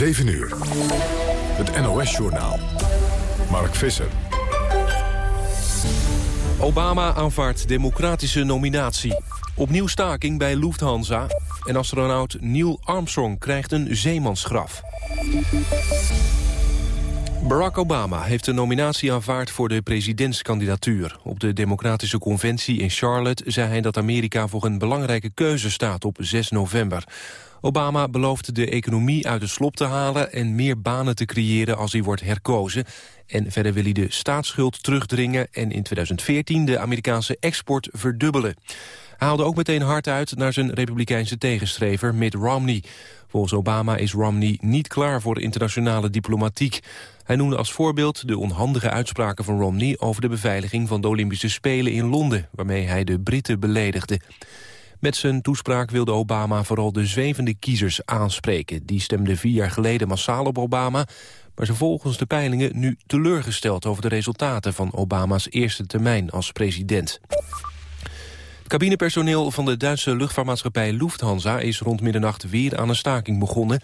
7 uur. Het NOS-journaal. Mark Visser. Obama aanvaardt democratische nominatie. Opnieuw staking bij Lufthansa. En astronaut Neil Armstrong krijgt een zeemansgraf. Barack Obama heeft een nominatie aanvaard voor de presidentskandidatuur. Op de Democratische Conventie in Charlotte zei hij dat Amerika voor een belangrijke keuze staat op 6 november. Obama belooft de economie uit de slop te halen en meer banen te creëren als hij wordt herkozen. En verder wil hij de staatsschuld terugdringen en in 2014 de Amerikaanse export verdubbelen. Hij haalde ook meteen hard uit naar zijn republikeinse tegenstrever Mitt Romney. Volgens Obama is Romney niet klaar voor de internationale diplomatiek. Hij noemde als voorbeeld de onhandige uitspraken van Romney... over de beveiliging van de Olympische Spelen in Londen... waarmee hij de Britten beledigde. Met zijn toespraak wilde Obama vooral de zwevende kiezers aanspreken. Die stemden vier jaar geleden massaal op Obama... maar zijn volgens de peilingen nu teleurgesteld over de resultaten... van Obama's eerste termijn als president. Cabinepersoneel van de Duitse luchtvaartmaatschappij Lufthansa... is rond middernacht weer aan een staking begonnen.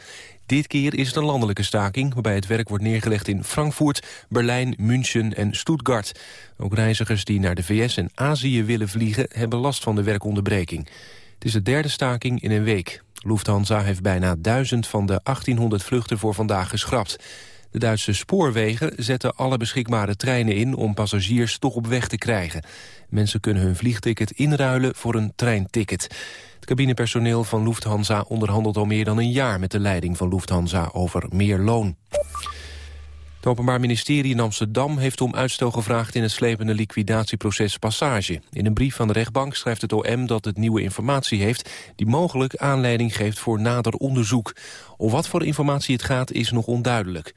Dit keer is het een landelijke staking... waarbij het werk wordt neergelegd in Frankfurt, Berlijn, München en Stuttgart. Ook reizigers die naar de VS en Azië willen vliegen... hebben last van de werkonderbreking. Het is de derde staking in een week. Lufthansa heeft bijna duizend van de 1800 vluchten voor vandaag geschrapt. De Duitse spoorwegen zetten alle beschikbare treinen in... om passagiers toch op weg te krijgen. Mensen kunnen hun vliegticket inruilen voor een treinticket. Het cabinepersoneel van Lufthansa onderhandelt al meer dan een jaar... met de leiding van Lufthansa over meer loon. Het Openbaar Ministerie in Amsterdam heeft om uitstel gevraagd... in het slepende liquidatieproces Passage. In een brief van de rechtbank schrijft het OM dat het nieuwe informatie heeft... die mogelijk aanleiding geeft voor nader onderzoek. Om wat voor informatie het gaat is nog onduidelijk.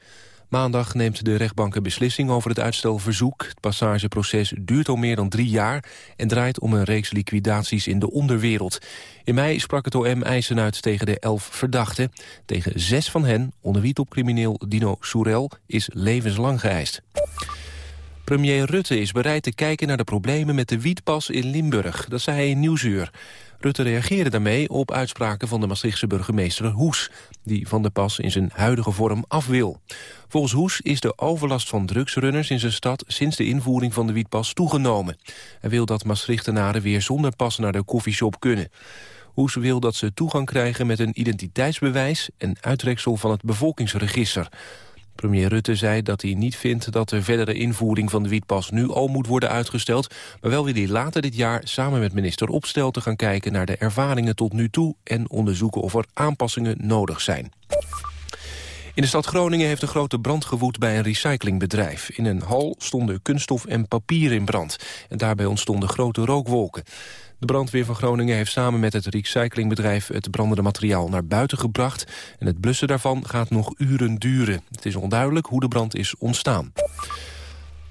Maandag neemt de rechtbank een beslissing over het uitstelverzoek. Het passageproces duurt al meer dan drie jaar... en draait om een reeks liquidaties in de onderwereld. In mei sprak het OM eisen uit tegen de elf verdachten. Tegen zes van hen, onder wie topcrimineel Dino Soerel, is levenslang geëist. Premier Rutte is bereid te kijken naar de problemen met de wietpas in Limburg. Dat zei hij in Nieuwsuur. Rutte reageerde daarmee op uitspraken van de Maastrichtse burgemeester Hoes... die Van de Pas in zijn huidige vorm af wil. Volgens Hoes is de overlast van drugsrunners in zijn stad... sinds de invoering van de wietpas toegenomen. Hij wil dat Maastrichtenaren weer zonder pas naar de koffieshop kunnen. Hoes wil dat ze toegang krijgen met een identiteitsbewijs... en uittreksel van het bevolkingsregister... Premier Rutte zei dat hij niet vindt dat de verdere invoering van de wietpas nu al moet worden uitgesteld, maar wel wil hij later dit jaar samen met minister Opstel te gaan kijken naar de ervaringen tot nu toe en onderzoeken of er aanpassingen nodig zijn. In de stad Groningen heeft een grote brand gewoed bij een recyclingbedrijf. In een hal stonden kunststof en papier in brand. En daarbij ontstonden grote rookwolken. De brandweer van Groningen heeft samen met het recyclingbedrijf... het brandende materiaal naar buiten gebracht. En het blussen daarvan gaat nog uren duren. Het is onduidelijk hoe de brand is ontstaan.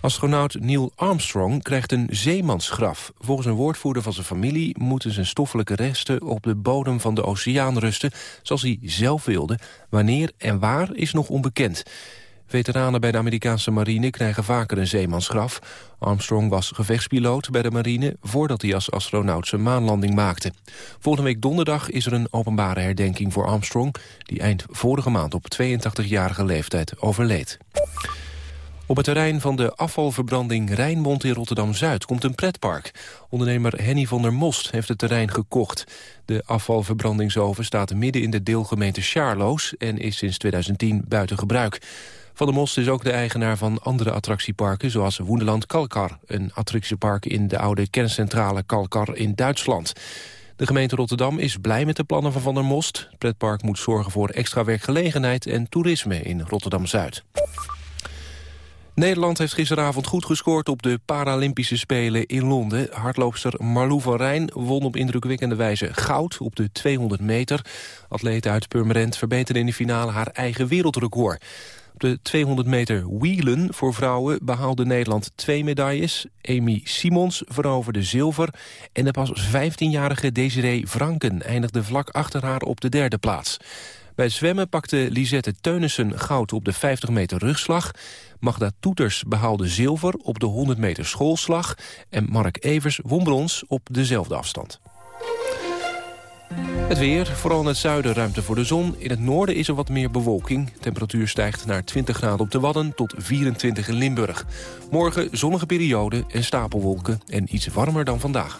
Astronaut Neil Armstrong krijgt een zeemansgraf. Volgens een woordvoerder van zijn familie moeten zijn stoffelijke resten op de bodem van de oceaan rusten, zoals hij zelf wilde. Wanneer en waar is nog onbekend. Veteranen bij de Amerikaanse marine krijgen vaker een zeemansgraf. Armstrong was gevechtspiloot bij de marine voordat hij als astronaut zijn maanlanding maakte. Volgende week donderdag is er een openbare herdenking voor Armstrong... die eind vorige maand op 82-jarige leeftijd overleed. Op het terrein van de afvalverbranding Rijnmond in Rotterdam-Zuid komt een pretpark. Ondernemer Henny van der Most heeft het terrein gekocht. De afvalverbrandingsoven staat midden in de deelgemeente Charloes en is sinds 2010 buiten gebruik. Van der Most is ook de eigenaar van andere attractieparken... zoals Woendeland Kalkar, een attractiepark in de oude kerncentrale Kalkar in Duitsland. De gemeente Rotterdam is blij met de plannen van Van der Most. Het pretpark moet zorgen voor extra werkgelegenheid en toerisme in Rotterdam-Zuid. Nederland heeft gisteravond goed gescoord op de Paralympische Spelen in Londen. Hardloopster Marlou van Rijn won op indrukwekkende wijze goud op de 200 meter. Atlete uit Purmerend verbeterde in de finale haar eigen wereldrecord. Op de 200 meter wielen voor vrouwen behaalde Nederland twee medailles. Amy Simons veroverde zilver en de pas 15-jarige Desiree Franken eindigde vlak achter haar op de derde plaats. Bij zwemmen pakte Lisette Teunissen goud op de 50 meter rugslag. Magda Toeters behaalde zilver op de 100 meter schoolslag. En Mark Evers won brons op dezelfde afstand. Het weer, vooral in het zuiden ruimte voor de zon. In het noorden is er wat meer bewolking. Temperatuur stijgt naar 20 graden op de Wadden tot 24 in Limburg. Morgen zonnige periode en stapelwolken en iets warmer dan vandaag.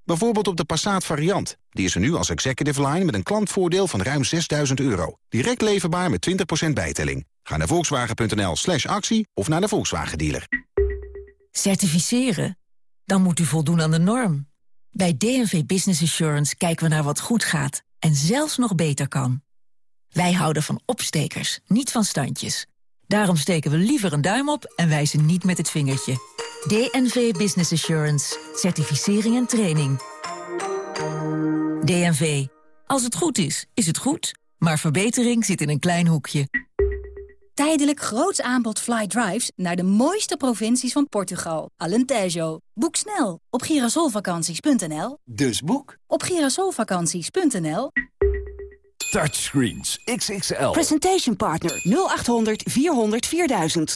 Bijvoorbeeld op de Passat variant. Die is er nu als executive line met een klantvoordeel van ruim 6000 euro. Direct leverbaar met 20% bijtelling. Ga naar volkswagen.nl slash actie of naar de Volkswagen dealer. Certificeren? Dan moet u voldoen aan de norm. Bij DNV Business Assurance kijken we naar wat goed gaat en zelfs nog beter kan. Wij houden van opstekers, niet van standjes. Daarom steken we liever een duim op en wijzen niet met het vingertje. DNV Business Assurance. Certificering en training. DNV. Als het goed is, is het goed. Maar verbetering zit in een klein hoekje. Tijdelijk groots aanbod fly drives naar de mooiste provincies van Portugal. Alentejo. Boek snel op girasolvakanties.nl. Dus boek. Op girasolvakanties.nl. Touchscreens XXL. Presentation Partner 0800 400 4000.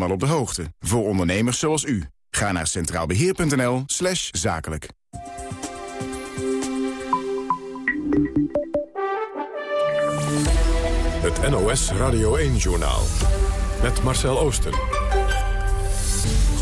op de hoogte. Voor ondernemers zoals u. Ga naar centraalbeheer.nl slash zakelijk. Het NOS Radio 1-journaal. Met Marcel Oosten.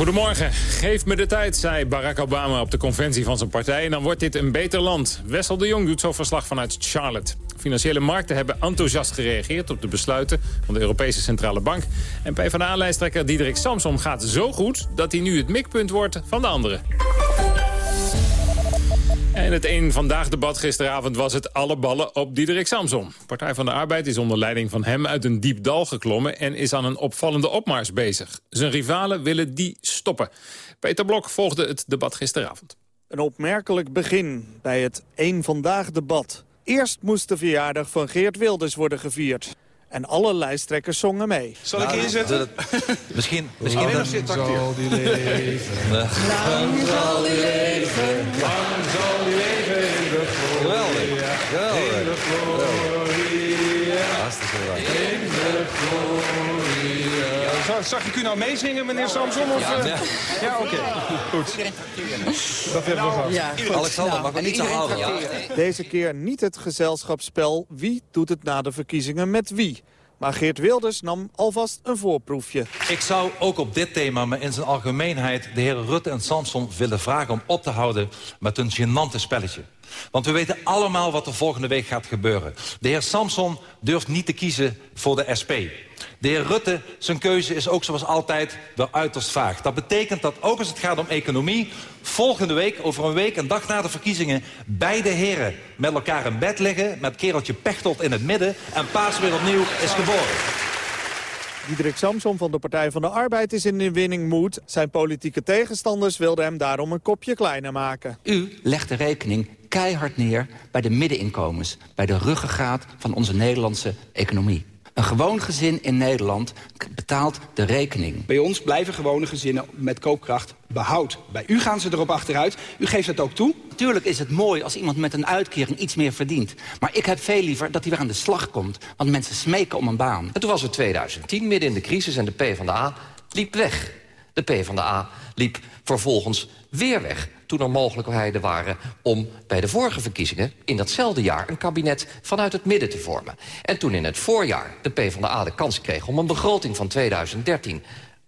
Goedemorgen. Geef me de tijd, zei Barack Obama op de conventie van zijn partij... en dan wordt dit een beter land. Wessel de Jong doet zo verslag vanuit Charlotte. Financiële markten hebben enthousiast gereageerd op de besluiten van de Europese Centrale Bank. En PvdA-lijsttrekker Diederik Samsom gaat zo goed dat hij nu het mikpunt wordt van de anderen. En het een vandaag debat gisteravond was het alle ballen op Diederik Samson. Partij van de Arbeid is onder leiding van hem uit een diep dal geklommen... en is aan een opvallende opmars bezig. Zijn rivalen willen die stoppen. Peter Blok volgde het debat gisteravond. Een opmerkelijk begin bij het Eén Vandaag debat. Eerst moest de verjaardag van Geert Wilders worden gevierd. En alle lijsttrekkers zongen mee. Zal ik inzetten? misschien... misschien Alleen nog zit zal die leven. Lang zal die leven. Lang Zag, zag ik u nou meezingen, meneer Samson? Of, Ja, eh? ja. oké. Goed. Dat hebben we gehad. Ja. Alexander, mag ik niet zo houden? Ja. Deze keer niet het gezelschapsspel wie doet het na de verkiezingen met wie. Maar Geert Wilders nam alvast een voorproefje. Ik zou ook op dit thema, maar in zijn algemeenheid... de heren Rutte en Samson willen vragen om op te houden met een gênante spelletje. Want we weten allemaal wat er volgende week gaat gebeuren. De heer Samson durft niet te kiezen voor de SP. De heer Rutte, zijn keuze is ook zoals altijd weer uiterst vaag. Dat betekent dat ook als het gaat om economie... volgende week, over een week, een dag na de verkiezingen... beide heren met elkaar in bed liggen... met kereltje Pechtold in het midden... en paas weer opnieuw is geboren. Diederik Samson van de Partij van de Arbeid is in de winning moed. Zijn politieke tegenstanders wilden hem daarom een kopje kleiner maken. U legt de rekening keihard neer bij de middeninkomens. Bij de ruggengraat van onze Nederlandse economie. Een gewoon gezin in Nederland betaalt de rekening. Bij ons blijven gewone gezinnen met koopkracht behoud. Bij u gaan ze erop achteruit. U geeft het ook toe. Natuurlijk is het mooi als iemand met een uitkering iets meer verdient. Maar ik heb veel liever dat hij weer aan de slag komt. Want mensen smeken om een baan. En toen was het 2010, midden in de crisis en de PvdA liep weg. De PvdA liep vervolgens weer weg toen er mogelijkheden waren om bij de vorige verkiezingen... in datzelfde jaar een kabinet vanuit het midden te vormen. En toen in het voorjaar de PvdA de kans kreeg om een begroting van 2013...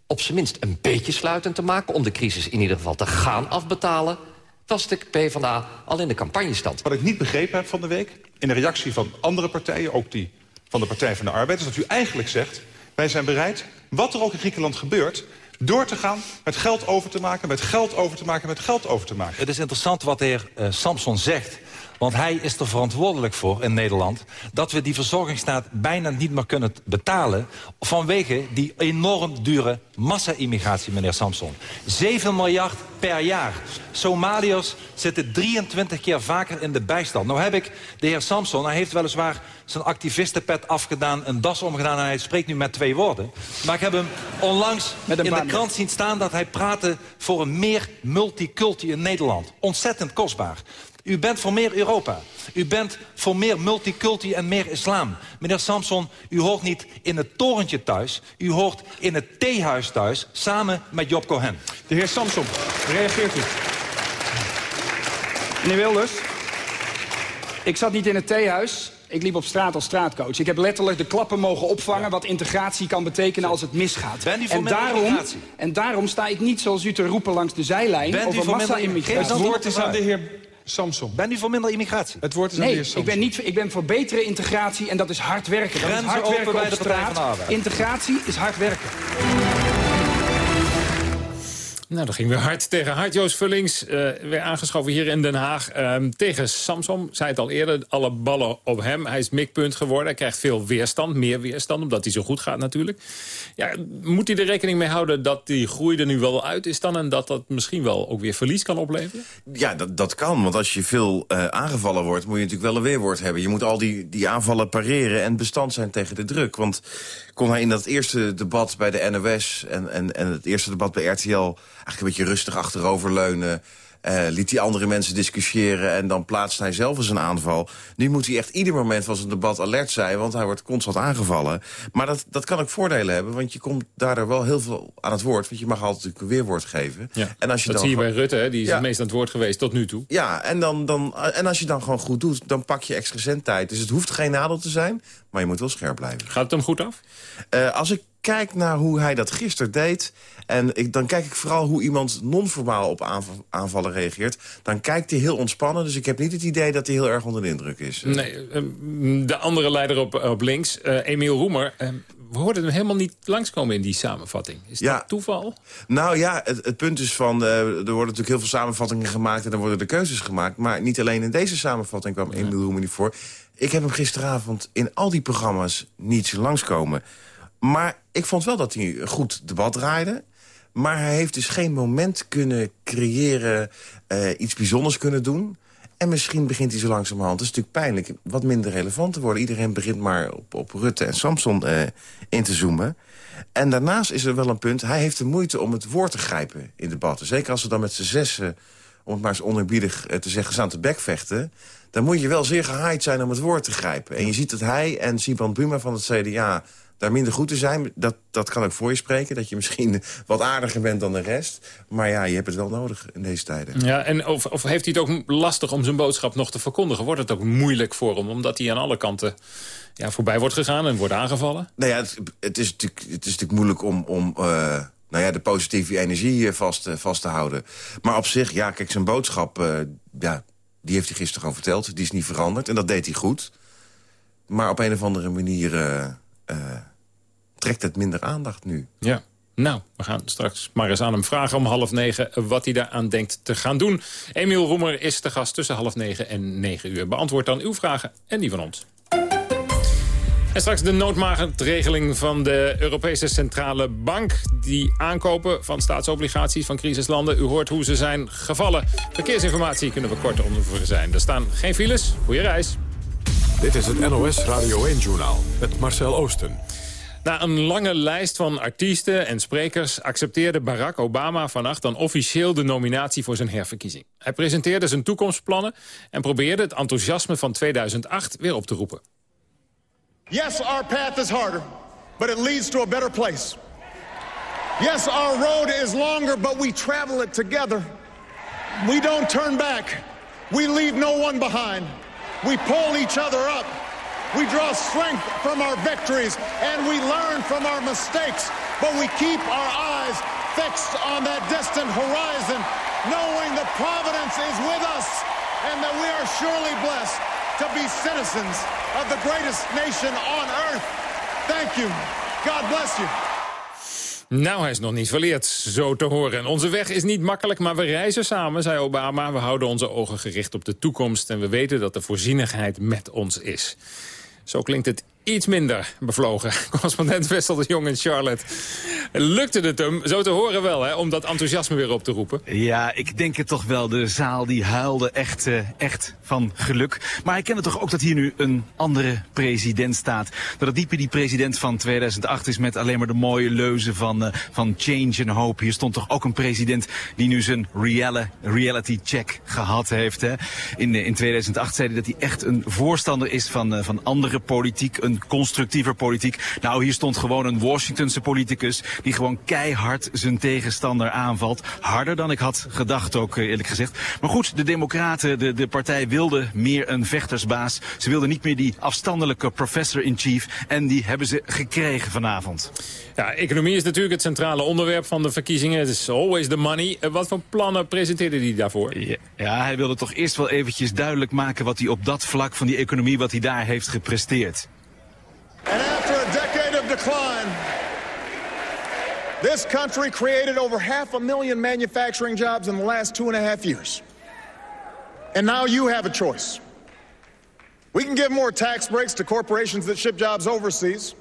op zijn minst een beetje sluitend te maken... om de crisis in ieder geval te gaan afbetalen... was de PvdA al in de campagne stand. Wat ik niet begrepen heb van de week, in de reactie van andere partijen... ook die van de Partij van de Arbeid, is dat u eigenlijk zegt... wij zijn bereid, wat er ook in Griekenland gebeurt door te gaan met geld over te maken, met geld over te maken, met geld over te maken. Het is interessant wat de heer uh, Samson zegt. Want hij is er verantwoordelijk voor in Nederland... dat we die verzorgingsstaat bijna niet meer kunnen betalen... vanwege die enorm dure massa-immigratie, meneer Samson. 7 miljard per jaar. Somaliërs zitten 23 keer vaker in de bijstand. Nou heb ik de heer Samson, hij heeft weliswaar zijn activistenpet afgedaan... een das omgedaan en hij spreekt nu met twee woorden. Maar ik heb hem onlangs in de krant zien staan... dat hij praatte voor een meer multiculti in Nederland. Ontzettend kostbaar. U bent voor meer Europa. U bent voor meer multiculti en meer islam. Meneer Samson, u hoort niet in het torentje thuis. U hoort in het theehuis thuis, samen met Job Cohen. De heer Samson, reageert u? Meneer Wilders, ik zat niet in het theehuis. Ik liep op straat als straatcoach. Ik heb letterlijk de klappen mogen opvangen... wat integratie kan betekenen als het misgaat. Bent u voor en, daarom, immigratie? en daarom sta ik niet zoals u te roepen langs de zijlijn... Bent u over massa-immigratie. Het woord is aan de heer Samson. Bent u voor minder immigratie? Het woord is aan de Nee, heer Samson. ik ben, niet, ik ben voor betere integratie en dat is hard werken. Dat is Grenzen hard open werken bij op de Partij van de straat. Arbeid. Integratie is hard werken. Nou, dat ging weer hard tegen hard. Joost Vullings, eh, weer aangeschoven hier in Den Haag. Ehm, tegen Samsom, zei het al eerder, alle ballen op hem. Hij is mikpunt geworden, hij krijgt veel weerstand, meer weerstand... omdat hij zo goed gaat natuurlijk. Ja, moet hij er rekening mee houden dat die groei er nu wel uit is dan... en dat dat misschien wel ook weer verlies kan opleveren? Ja, dat, dat kan. Want als je veel eh, aangevallen wordt, moet je natuurlijk wel een weerwoord hebben. Je moet al die, die aanvallen pareren en bestand zijn tegen de druk. Want kon hij in dat eerste debat bij de NOS en, en, en het eerste debat bij RTL... eigenlijk een beetje rustig achteroverleunen... Uh, liet hij andere mensen discussiëren en dan plaatst hij zelf eens een aanval. Nu moet hij echt ieder moment van zijn debat alert zijn... want hij wordt constant aangevallen. Maar dat, dat kan ook voordelen hebben, want je komt daardoor wel heel veel aan het woord. Want je mag altijd een weerwoord geven. Ja, en als je dat dan zie je bij Rutte, hè? die is Ja. het meest aan het woord geweest tot nu toe. Ja, en, dan, dan, en als je dan gewoon goed doet, dan pak je extra zendtijd. Dus het hoeft geen nadeel te zijn, maar je moet wel scherp blijven. Gaat het hem goed af? Eh, als ik kijk naar hoe hij dat gisteren deed... en ik, dan kijk ik vooral hoe iemand non-verbaal op aanv- aanvallen reageert... dan kijkt hij heel ontspannen. Dus ik heb niet het idee dat hij heel erg onder de indruk is. Nee, ehm, de andere leider op, op links, eh, Emiel Roemer... we hoorden hem helemaal niet langskomen in die samenvatting. Is Ja. dat toeval? Nou ja, het, het punt is van... eh, er worden natuurlijk heel veel samenvattingen gemaakt... en dan worden de keuzes gemaakt. Maar niet alleen in deze samenvatting kwam Emiel Roemer niet voor. Ik heb hem gisteravond in al die programma's niet langskomen. Maar ik vond wel dat hij een goed debat draaide. Maar hij heeft dus geen moment kunnen creëren... eh, iets bijzonders kunnen doen... En misschien begint hij zo langzamerhand, dat is natuurlijk pijnlijk... wat minder relevant te worden. Iedereen begint maar op, op Rutte en Samson eh, in te zoomen. En daarnaast is er wel een punt... hij heeft de moeite om het woord te grijpen in debatten. Zeker als ze dan met z'n zessen, om het maar eens onerbiedig eh, te zeggen... staan te bekvechten... dan moet je wel zeer gehaaid zijn om het woord te grijpen. En je ziet dat hij en Siban Buma van het CDA daar minder goed te zijn. Dat, dat kan ook voor je spreken. Dat je misschien wat aardiger bent dan de rest. Maar ja, je hebt het wel nodig in deze tijden. Ja, en of, of heeft hij het ook lastig om zijn boodschap nog te verkondigen? Wordt het ook moeilijk voor hem, omdat hij aan alle kanten ja, voorbij wordt gegaan en wordt aangevallen? Nou ja, het, het, is, natuurlijk, het is natuurlijk moeilijk om... om eh, nou ja, de positieve energie vast, eh, vast te houden. Maar op zich, ja, kijk, zijn boodschap... eh, ja, die heeft hij gisteren gewoon verteld. Die is niet veranderd en dat deed hij goed. Maar op een of andere manier trekt het minder aandacht nu. Ja. Nou, we gaan straks maar eens aan hem vragen om half negen... wat hij daaraan denkt te gaan doen. Emiel Roemer is de gast tussen half negen en negen uur. Beantwoord dan uw vragen en die van ons. En straks de noodmaatregeling van de Europese Centrale Bank. Die aankopen van staatsobligaties van crisislanden. U hoort hoe ze zijn gevallen. Verkeersinformatie kunnen we kort over zijn. Er staan geen files. Goeie reis. Dit is het NOS Radio 1-journaal met Marcel Oosten. Na een lange lijst van artiesten en sprekers... accepteerde Barack Obama vannacht dan officieel de nominatie voor zijn herverkiezing. Hij presenteerde zijn toekomstplannen... en probeerde het enthousiasme van 2008 weer op te roepen. Yes, our path is harder, but it leads to a better place. Yes, our road is longer, but we travel it together. We don't turn back. We leave no one behind. We pull each other up. We draw strength from our victories, and we learn from our mistakes. But we keep our eyes fixed on that distant horizon knowing the providence is with us and that we are surely blessed to be citizens of the greatest nation on earth. Thank you. God bless you. Nou, hij is nog niet verleerd, zo te horen. Onze weg is niet makkelijk, maar we reizen samen, zei Obama. We houden onze ogen gericht op de toekomst... en we weten dat de voorzienigheid met ons is. Zo klinkt het iets minder bevlogen. Correspondent Wessel de Jong in Charlotte. Lukte het hem, zo te horen wel, hè, om dat enthousiasme weer op te roepen? Ja, ik denk het toch wel. De zaal die huilde echt, uh, echt van geluk. Maar ik ken het toch ook dat hier nu een andere president staat. Dat het meer die president van 2008 is met alleen maar de mooie leuzen van, uh, van change en hope. Hier stond toch ook een president die nu zijn reali reality check gehad heeft. Hè? In, in 2008 zei hij dat hij echt een voorstander is van, van andere politiek, constructiever politiek. Nou, hier stond gewoon een Washingtonse politicus die gewoon keihard zijn tegenstander aanvalt. Harder dan ik had gedacht ook, eerlijk gezegd. Maar goed, de democraten, de, de partij wilde meer een vechtersbaas. Ze wilden niet meer die afstandelijke professor-in-chief. En die hebben ze gekregen vanavond. Ja, economie is natuurlijk het centrale onderwerp van de verkiezingen. Het is always the money. Wat voor plannen presenteerde hij daarvoor? Ja, ja, hij wilde toch eerst wel eventjes duidelijk maken wat hij op dat vlak van die economie, wat hij daar heeft gepresteerd. And after a decade of decline, this country created over half a million manufacturing jobs in the last two and a half years. And now you have a choice. We can give more tax breaks to corporations that ship jobs overseas,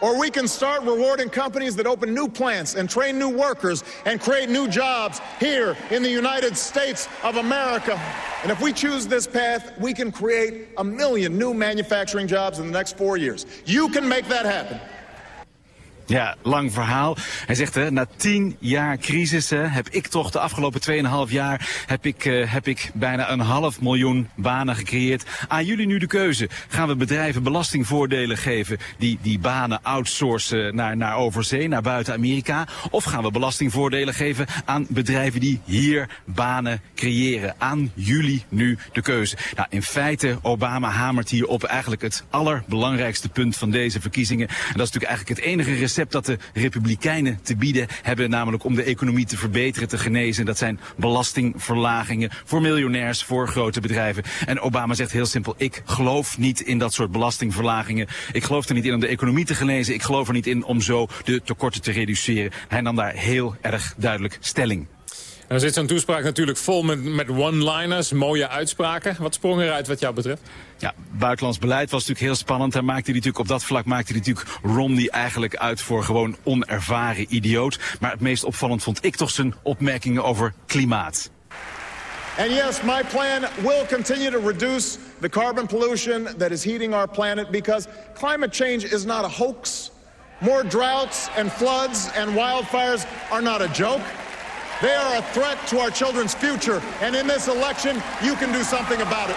or we can start rewarding companies that open new plants and train new workers and create new jobs here in the United States of America. And if we choose this path, we can create a million new manufacturing jobs in the next four years. You can make that happen. Ja, lang verhaal. Hij zegt, hè, na tien jaar crisis heb ik toch de afgelopen 2,5 jaar... Heb ik, uh, heb ik bijna een half miljoen banen gecreëerd. Aan jullie nu de keuze. Gaan we bedrijven belastingvoordelen geven... die die banen outsourcen naar, naar overzee, naar buiten Amerika? Of gaan we belastingvoordelen geven aan bedrijven die hier banen creëren? Aan jullie nu de keuze. Nou, in feite, Obama hamert hier op eigenlijk het allerbelangrijkste punt van deze verkiezingen. En dat is natuurlijk eigenlijk het enige recept dat de Republikeinen te bieden hebben, namelijk om de economie te verbeteren, te genezen. Dat zijn belastingverlagingen voor miljonairs, voor grote bedrijven. En Obama zegt heel simpel, ik geloof niet in dat soort belastingverlagingen. Ik geloof er niet in om de economie te genezen. Ik geloof er niet in om zo de tekorten te reduceren. Hij nam daar heel erg duidelijk stelling. En dan zit zo'n toespraak natuurlijk vol met, met one-liners, mooie uitspraken. Wat sprong eruit wat jou betreft? Ja, buitenlands beleid was natuurlijk heel spannend. Hij maakte hij natuurlijk op dat vlak maakte hij natuurlijk Romney eigenlijk uit voor gewoon onervaren idioot. Maar het meest opvallend vond ik toch zijn opmerkingen over klimaat. And yes, my plan will continue to reduce the carbon pollution that is heating our planet because climate change is not a hoax. More droughts and floods and wildfires are not a joke. They are a threat to our children's future. And in this election, you can do something about it.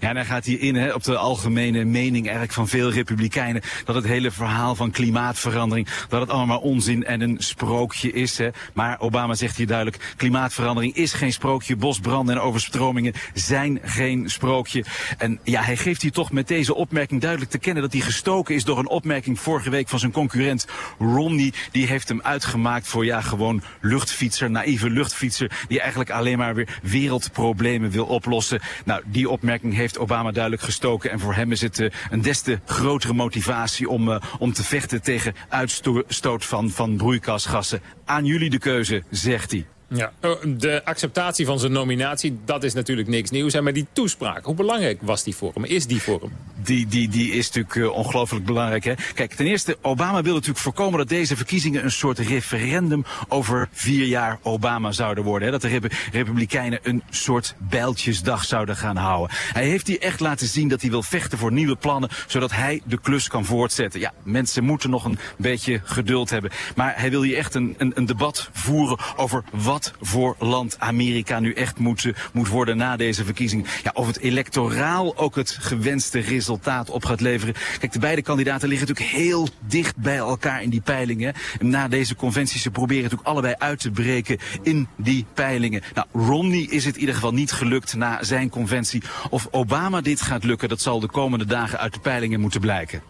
Ja, en hij gaat hier in hè, op de algemene mening eigenlijk van veel republikeinen... dat het hele verhaal van klimaatverandering... dat het allemaal onzin en een sprookje is. Hè. Maar Obama zegt hier duidelijk... klimaatverandering is geen sprookje. Bosbranden en overstromingen zijn geen sprookje. En ja, hij geeft hier toch met deze opmerking duidelijk te kennen... dat hij gestoken is door een opmerking vorige week van zijn concurrent Romney. Die heeft hem uitgemaakt voor ja, gewoon luchtfietser, naïeve luchtfietser... die eigenlijk alleen maar weer wereldproblemen wil oplossen. Nou, die opmerking heeft Obama duidelijk gestoken. En voor hem is het uh, een des te grotere motivatie om, uh, om te vechten tegen uitstoot van, van broeikasgassen. Aan jullie de keuze, zegt hij. Ja, de acceptatie van zijn nominatie, dat is natuurlijk niks nieuws. Maar die toespraak, hoe belangrijk was die voor hem? Is die voor hem? Die, die, die is natuurlijk uh, ongelooflijk belangrijk. Hè? Kijk, ten eerste, Obama wil natuurlijk voorkomen dat deze verkiezingen een soort referendum over vier jaar Obama zouden worden. Hè? Dat de Rep Republikeinen een soort bijltjesdag zouden gaan houden. Hij heeft hier echt laten zien dat hij wil vechten voor nieuwe plannen, zodat hij de klus kan voortzetten. Ja, mensen moeten nog een beetje geduld hebben. Maar hij wil hier echt een, een, een debat voeren over wat voor land Amerika nu echt moet, moet worden na deze verkiezing. Ja, of het electoraal ook het gewenste resultaat op gaat leveren. Kijk, de beide kandidaten liggen natuurlijk heel dicht bij elkaar in die peilingen. En na deze conventies, ze proberen natuurlijk allebei uit te breken in die peilingen. Nou, Romney is het in ieder geval niet gelukt na zijn conventie. Of Obama dit gaat lukken, dat zal de komende dagen uit de peilingen moeten blijken.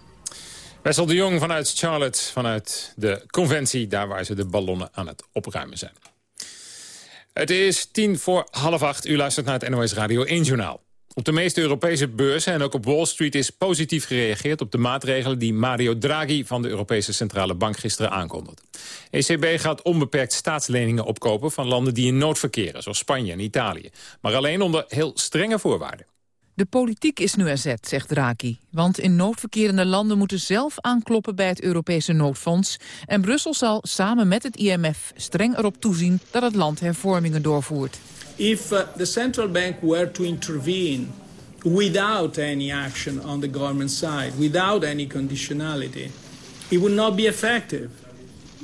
Wessel de Jong vanuit Charlotte, vanuit de conventie... daar waar ze de ballonnen aan het opruimen zijn. Het is tien voor half acht. U luistert naar het NOS Radio 1 Journaal. Op de meeste Europese beurzen en ook op Wall Street is positief gereageerd op de maatregelen die Mario Draghi van de Europese Centrale Bank gisteren aankondigde. ECB gaat onbeperkt staatsleningen opkopen van landen die in nood verkeren, zoals Spanje en Italië. Maar alleen onder heel strenge voorwaarden. De politiek is nu aan zet, zegt Draghi. Want in noodverkerende landen moeten zelf aankloppen bij het Europese noodfonds. En Brussel zal samen met het IMF streng erop toezien dat het land hervormingen doorvoert. If uh, the central bank were to intervene without any action on the government side, without any conditionality, it would not be effective.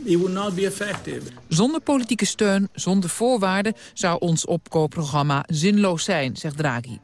It would not be effective. Zonder politieke steun, zonder voorwaarden, zou ons opkoopprogramma zinloos zijn, zegt Draghi.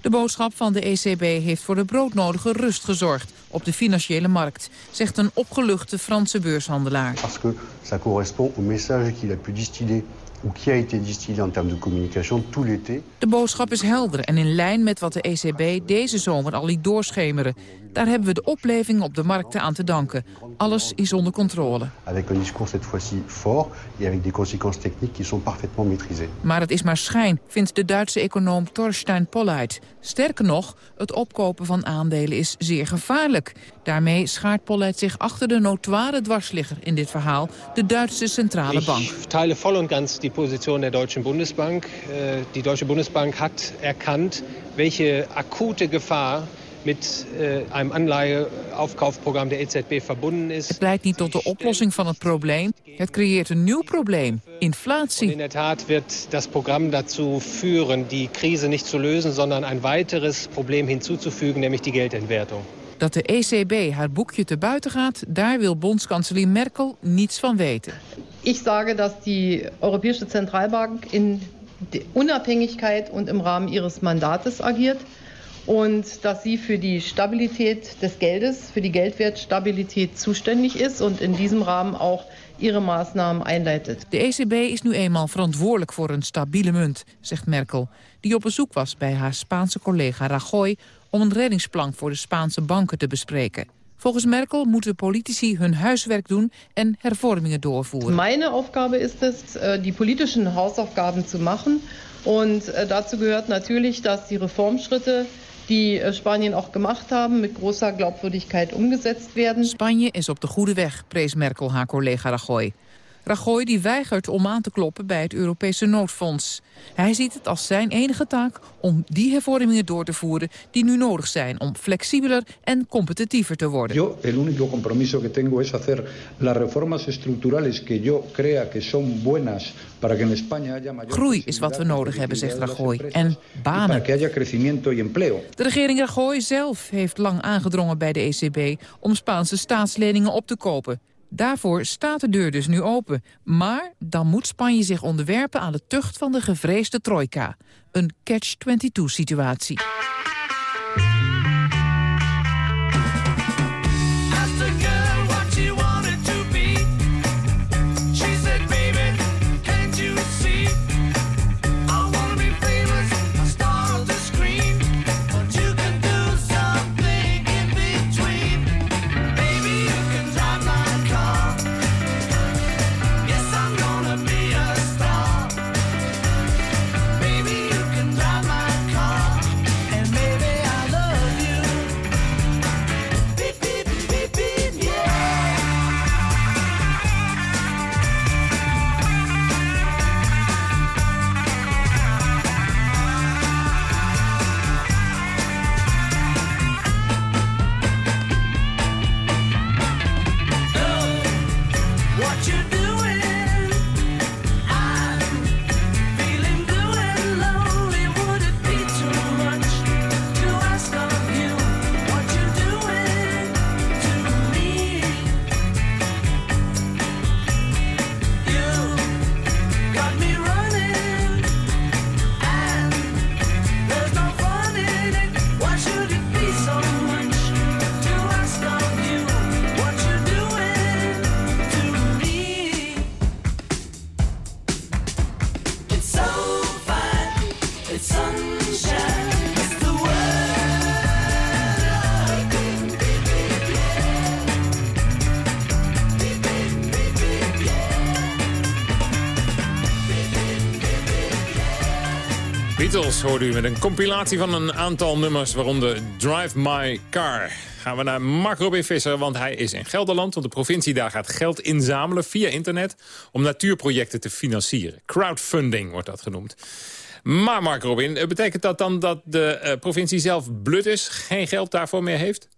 De boodschap van de ECB heeft voor de broodnodige rust gezorgd op de financiële markt, zegt een opgeluchte Franse beurshandelaar. Parce que ça correspond au message qu'il a pu distiller ou qui a été distillé en termes de communication tout l'été. De boodschap is helder en in lijn met wat de ECB deze zomer al liet doorschemeren. Daar hebben we de opleving op de markten aan te danken. Alles is onder controle. Avec un discours cette fois-ci fort et avec des conséquences techniques qui sont parfaitement maîtrisées. Maar het is maar schijn, vindt de Duitse econoom Thorstein Polleit. Sterker nog, het opkopen van aandelen is zeer gevaarlijk. Daarmee schaart Polleit zich achter de notoire dwarsligger in dit verhaal, de Duitse Centrale Bank. Ich teile voll und ganz die Position der Deutschen Bundesbank. Äh, Die Deutsche Bundesbank hat erkannt, welche akute Gefahr mit äh, einem Anleiheaufkaufprogramm der EZB verbunden ist. Het leidt niet tot de oplossing van het probleem. Het creëert een nieuw probleem, inflatie. In der Tat wird das Programm dazu führen, die Krise nicht zu lösen, sondern ein weiteres Problem hinzuzufügen, nämlich die Geldentwertung. Dat de ECB haar boekje te buiten gaat, daar wil bondskanselier Merkel niets van weten. Ich sage, dass die Europäische Zentralbank in der Unabhängigkeit und im Rahmen ihres Mandates agiert und dass sie für die Stabilität des Geldes, für die Geldwertstabilität zuständig ist und in diesem Rahmen auch ihre Maßnahmen einleitet. De ECB is nu eenmaal verantwoordelijk voor een stabiele munt, zegt Merkel... die op bezoek was bij haar Spaanse collega Rajoy... om een reddingsplan voor de Spaanse banken te bespreken. Volgens Merkel moeten politici hun huiswerk doen en hervormingen doorvoeren. Meine Aufgabe ist es, äh, die politischen Hausaufgaben zu machen. Und äh, dazu gehört natürlich, dass die Reformschritte, die äh, Spanien auch gemacht haben, mit großer Glaubwürdigkeit umgesetzt werden. Spanje is op de goede weg, prees Merkel haar collega Rajoy. Rajoy die weigert om aan te kloppen bij het Europese noodfonds. Hij ziet het als zijn enige taak om die hervormingen door te voeren... die nu nodig zijn om flexibeler en competitiever te worden. Yo el único compromiso que tengo es hacer las reformas estructurales que yo crea que son buenas para que en España haya mayor Groei is wat we nodig hebben, zegt Rajoy. En banen. De regering Rajoy zelf heeft lang aangedrongen bij de ECB... om Spaanse staatsleningen op te kopen. Daarvoor staat de deur dus nu open. Maar dan moet Spanje zich onderwerpen aan de tucht van de gevreesde trojka. Een catch-22-situatie. Beatles u met een compilatie van een aantal nummers... waaronder Drive My Car. Gaan we naar Mark Robin Visser, want hij is in Gelderland. Want de provincie daar gaat geld inzamelen via internet... om natuurprojecten te financieren. Crowdfunding wordt dat genoemd. Maar Mark Robin, betekent dat dan dat de eh, provincie zelf blut is... geen geld daarvoor meer heeft?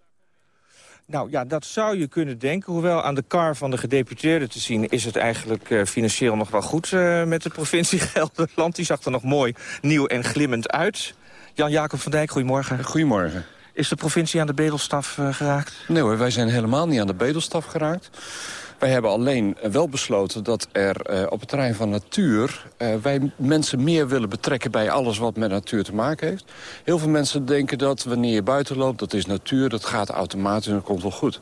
Nou ja, dat zou je kunnen denken. Hoewel aan de kar van de gedeputeerde te zien... is het eigenlijk uh, financieel nog wel goed uh, met de provincie Gelderland. Die zag er nog mooi nieuw en glimmend uit. Jan-Jacob van Dijk, goedemorgen. Goedemorgen. Is de provincie aan de bedelstaf uh, geraakt? Nee hoor, wij zijn helemaal niet aan de bedelstaf geraakt. Wij hebben alleen wel besloten dat er uh, op het terrein van natuur... Uh, wij mensen meer willen betrekken bij alles wat met natuur te maken heeft. Heel veel mensen denken dat wanneer je buiten loopt, dat is natuur... dat gaat automatisch en dat komt wel goed.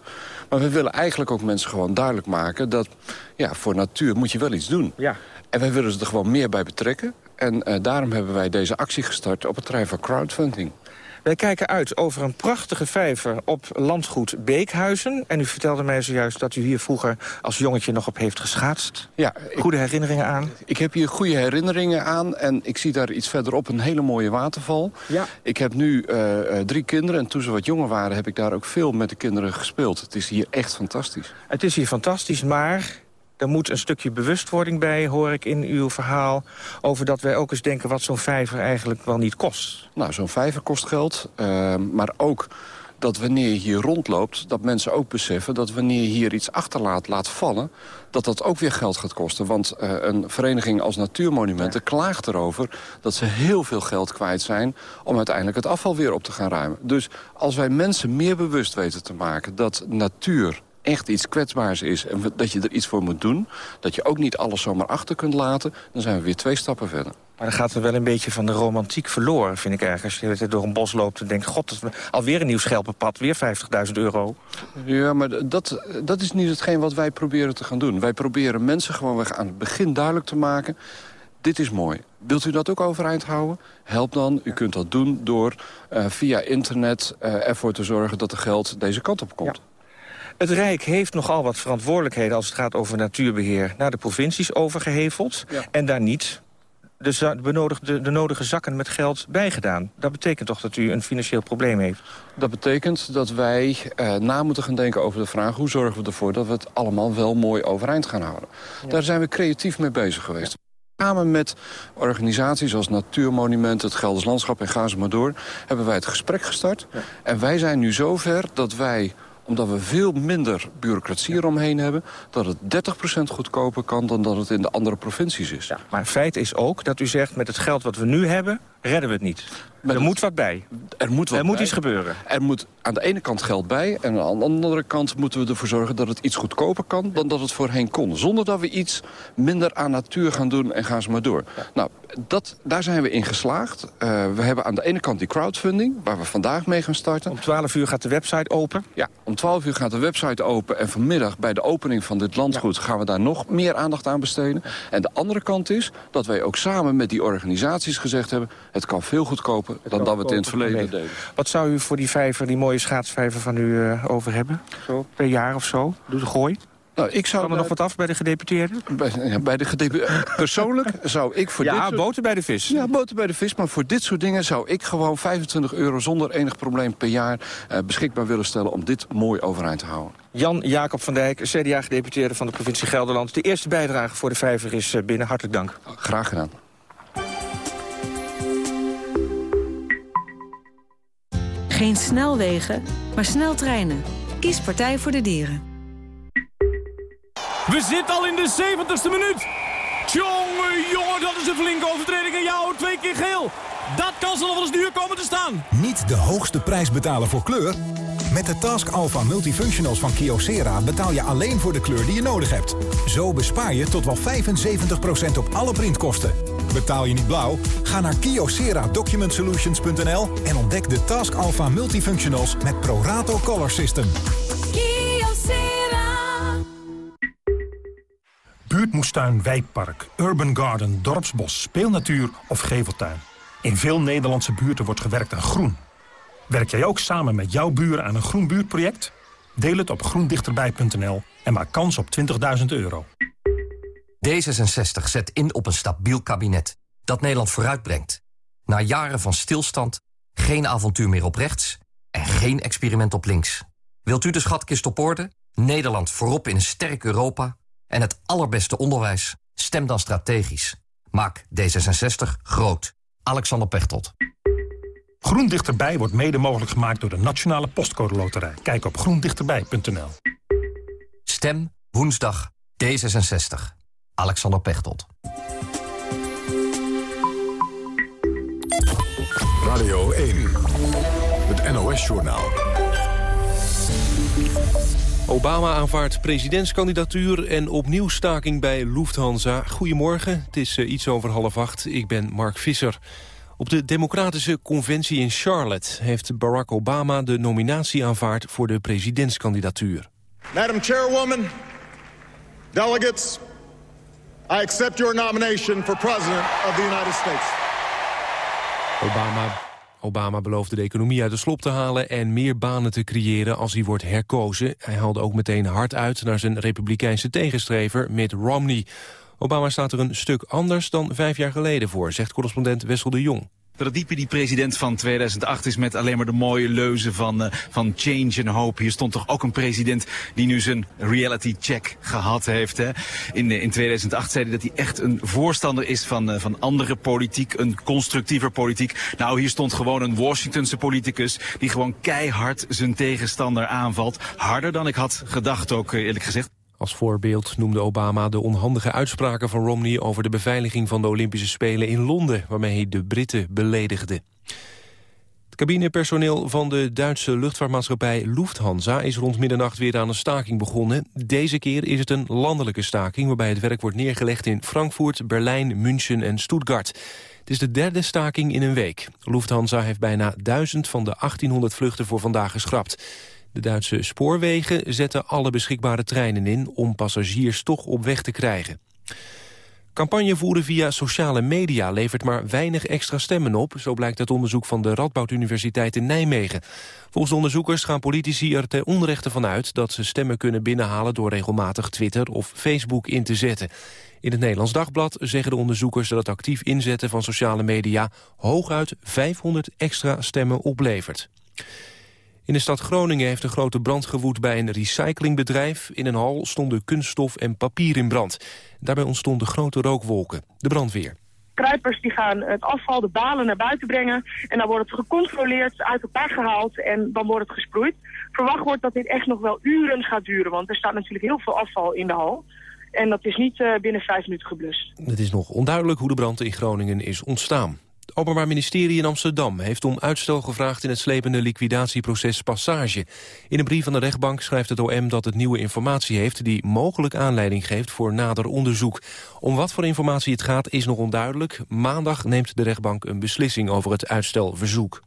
Maar we willen eigenlijk ook mensen gewoon duidelijk maken... dat ja, voor natuur moet je wel iets doen. Ja. En wij willen ze er gewoon meer bij betrekken. En uh, daarom hebben wij deze actie gestart op het terrein van crowdfunding. Wij kijken uit over een prachtige vijver op landgoed Beekhuizen. En u vertelde mij zojuist dat u hier vroeger als jongetje nog op heeft geschaatst. Ja. Goede herinneringen aan? Ik heb hier goede herinneringen aan. En ik zie daar iets verderop een hele mooie waterval. Ja. Ik heb nu uh, drie kinderen. En toen ze wat jonger waren heb ik daar ook veel met de kinderen gespeeld. Het is hier echt fantastisch. Het is hier fantastisch, maar er moet een stukje bewustwording bij, hoor ik in uw verhaal... over dat wij ook eens denken wat zo'n vijver eigenlijk wel niet kost. Nou, zo'n vijver kost geld, uh, maar ook dat wanneer je hier rondloopt... dat mensen ook beseffen dat wanneer je hier iets achterlaat, laat vallen... dat dat ook weer geld gaat kosten. Want uh, een vereniging als Natuurmonumenten ja. klaagt erover... dat ze heel veel geld kwijt zijn om uiteindelijk het afval weer op te gaan ruimen. Dus als wij mensen meer bewust weten te maken dat natuur echt iets kwetsbaars is en dat je er iets voor moet doen... dat je ook niet alles zomaar achter kunt laten... dan zijn we weer twee stappen verder. Maar dan gaat er wel een beetje van de romantiek verloren, vind ik eigenlijk. Als je door een bos loopt en denkt... god, alweer een nieuw schelpenpad, weer 50.000 euro. Ja, maar dat, dat is niet hetgeen wat wij proberen te gaan doen. Wij proberen mensen gewoon aan het begin duidelijk te maken... dit is mooi. Wilt u dat ook overeind houden? Help dan. U kunt dat doen door uh, via internet uh, ervoor te zorgen... dat er geld deze kant op komt. Ja. Het Rijk heeft nogal wat verantwoordelijkheden... als het gaat over natuurbeheer naar de provincies overgeheveld. Ja. En daar niet de, benodigde, de nodige zakken met geld bijgedaan. Dat betekent toch dat u een financieel probleem heeft? Dat betekent dat wij uh, na moeten gaan denken over de vraag... hoe zorgen we ervoor dat we het allemaal wel mooi overeind gaan houden. Ja. Daar zijn we creatief mee bezig geweest. Ja. Samen met organisaties als Natuurmonumenten, het Gelders Landschap en ga ze maar door... hebben wij het gesprek gestart. Ja. En wij zijn nu zover dat wij omdat we veel minder bureaucratie eromheen hebben... dat het 30% goedkoper kan dan dat het in de andere provincies is. Ja, maar feit is ook dat u zegt... met het geld wat we nu hebben, redden we het niet. Maar er moet wat bij. Er moet, wat er moet bij. iets gebeuren. Er moet aan de ene kant geld bij... en aan de andere kant moeten we ervoor zorgen dat het iets goedkoper kan... dan dat het voorheen kon. Zonder dat we iets minder aan natuur gaan doen en gaan ze maar door. Ja. Nou, dat, daar zijn we in geslaagd. Uh, we hebben aan de ene kant die crowdfunding... waar we vandaag mee gaan starten. Om 12 uur gaat de website open? Ja, om 12 uur gaat de website open. En vanmiddag bij de opening van dit landgoed... Ja. gaan we daar nog meer aandacht aan besteden. En de andere kant is dat wij ook samen met die organisaties gezegd hebben... het kan veel goedkoper dan dat we het in het verleden deden. Wat zou u voor die vijver, die mooie schaatsvijver van u uh, over hebben? Zo, per jaar of zo? Doe de gooi? Nou, ik zou kan er nog wat af bij de gedeputeerden? Bij, de gedeputeerden. Persoonlijk zou ik voor ja, dit... Ja, soort... boter bij de vis. Ja, boter bij de vis. Maar voor dit soort dingen zou ik gewoon 25 euro zonder enig probleem per jaar uh, beschikbaar willen stellen om dit mooi overeind te houden. Jan Jacob van Dijk, CDA-gedeputeerde van de provincie Gelderland. De eerste bijdrage voor de vijver is uh, binnen. Hartelijk dank. Graag gedaan. Geen snelwegen, maar sneltreinen. Kies Partij voor de Dieren. We zitten al in de 70ste minuut. Tjonge, jongen, dat is een flinke overtreding. En jou, twee keer geel. Dat kan ze nog wel eens duur komen te staan. Niet de hoogste prijs betalen voor kleur? Met de Task Alpha Multifunctionals van Kyocera betaal je alleen voor de kleur die je nodig hebt. Zo bespaar je tot wel 75% op alle printkosten. Betaal je niet blauw? Ga naar kyocera-document-solutions.nl en ontdek de Task Alpha Multifunctionals met ProRato Color System. Kyocera. Buurtmoestuin, wijkpark, urban garden, dorpsbos, speelnatuur of geveltuin. In veel Nederlandse buurten wordt gewerkt aan groen. Werk jij ook samen met jouw buren aan een groen buurtproject? Deel het op groendichterbij.nl en maak kans op 20.000 euro. D66 zet in op een stabiel kabinet dat Nederland vooruitbrengt. Na jaren van stilstand, geen avontuur meer op rechts en geen experiment op links. Wilt u de schatkist op orde, Nederland voorop in een sterk Europa... en het allerbeste onderwijs? Stem dan strategisch. Maak D66 groot. Alexander Pechtold. Groen Dichterbij wordt mede mogelijk gemaakt door de Nationale Postcode Loterij. Kijk op groendichterbij.nl. Stem woensdag D66. Alexander Pechtold. Radio 1. Het NOS-journaal. Obama aanvaardt presidentskandidatuur en opnieuw staking bij Lufthansa. Goedemorgen, het is uh, iets over half acht. Ik ben Mark Visser. Op de Democratische Conventie in Charlotte heeft Barack Obama de nominatie aanvaard voor de presidentskandidatuur. Madam Chairwoman, delegates, I accept your nomination for President of the United States. Obama, Obama beloofde de economie uit de slop te halen en meer banen te creëren als hij wordt herkozen. Hij haalde ook meteen hard uit naar zijn republikeinse tegenstrever Mitt Romney. Obama staat er een stuk anders dan vijf jaar geleden voor, zegt correspondent Wessel de Jong. Dat diepe die president van 2008 is met alleen maar de mooie leuzen van, uh, van change and hope. Hier stond toch ook een president die nu zijn reality check gehad heeft. Hè? In, in 2008 zei hij dat hij echt een voorstander is van, uh, van andere politiek, een constructiever politiek. Nou, hier stond gewoon een Washingtonse politicus die gewoon keihard zijn tegenstander aanvalt. Harder dan ik had gedacht ook, eerlijk gezegd. Als voorbeeld noemde Obama de onhandige uitspraken van Romney... over de beveiliging van de Olympische Spelen in Londen... waarmee hij de Britten beledigde. Het cabinepersoneel van de Duitse luchtvaartmaatschappij Lufthansa... is rond middernacht weer aan een staking begonnen. Deze keer is het een landelijke staking... waarbij het werk wordt neergelegd in Frankfurt, Berlijn, München en Stuttgart. Het is de derde staking in een week. Lufthansa heeft bijna duizend van de 1800 vluchten voor vandaag geschrapt. De Duitse spoorwegen zetten alle beschikbare treinen in... om passagiers toch op weg te krijgen. Campagne voeren via sociale media levert maar weinig extra stemmen op. Zo blijkt uit onderzoek van de Radboud Universiteit in Nijmegen. Volgens de onderzoekers gaan politici er ten onrechte van uit... dat ze stemmen kunnen binnenhalen door regelmatig Twitter of Facebook in te zetten. In het Nederlands Dagblad zeggen de onderzoekers dat het actief inzetten van sociale media... hooguit 500 extra stemmen oplevert. In de stad Groningen heeft een grote brand gewoed bij een recyclingbedrijf. In een hal stonden kunststof en papier in brand. Daarbij ontstonden grote rookwolken. De brandweer. Kruipers die gaan het afval, de balen naar buiten brengen. En dan wordt het gecontroleerd, uit elkaar gehaald en dan wordt het gesproeid. Verwacht wordt dat dit echt nog wel uren gaat duren, want er staat natuurlijk heel veel afval in de hal. En dat is niet uh, binnen vijf minuten geblust. Het is nog onduidelijk hoe de brand in Groningen is ontstaan. Het Openbaar Ministerie in Amsterdam heeft om uitstel gevraagd in het slepende liquidatieproces Passage. In een brief van de rechtbank schrijft het OM dat het nieuwe informatie heeft die mogelijk aanleiding geeft voor nader onderzoek. Om wat voor informatie het gaat is nog onduidelijk. Maandag neemt de rechtbank een beslissing over het uitstelverzoek.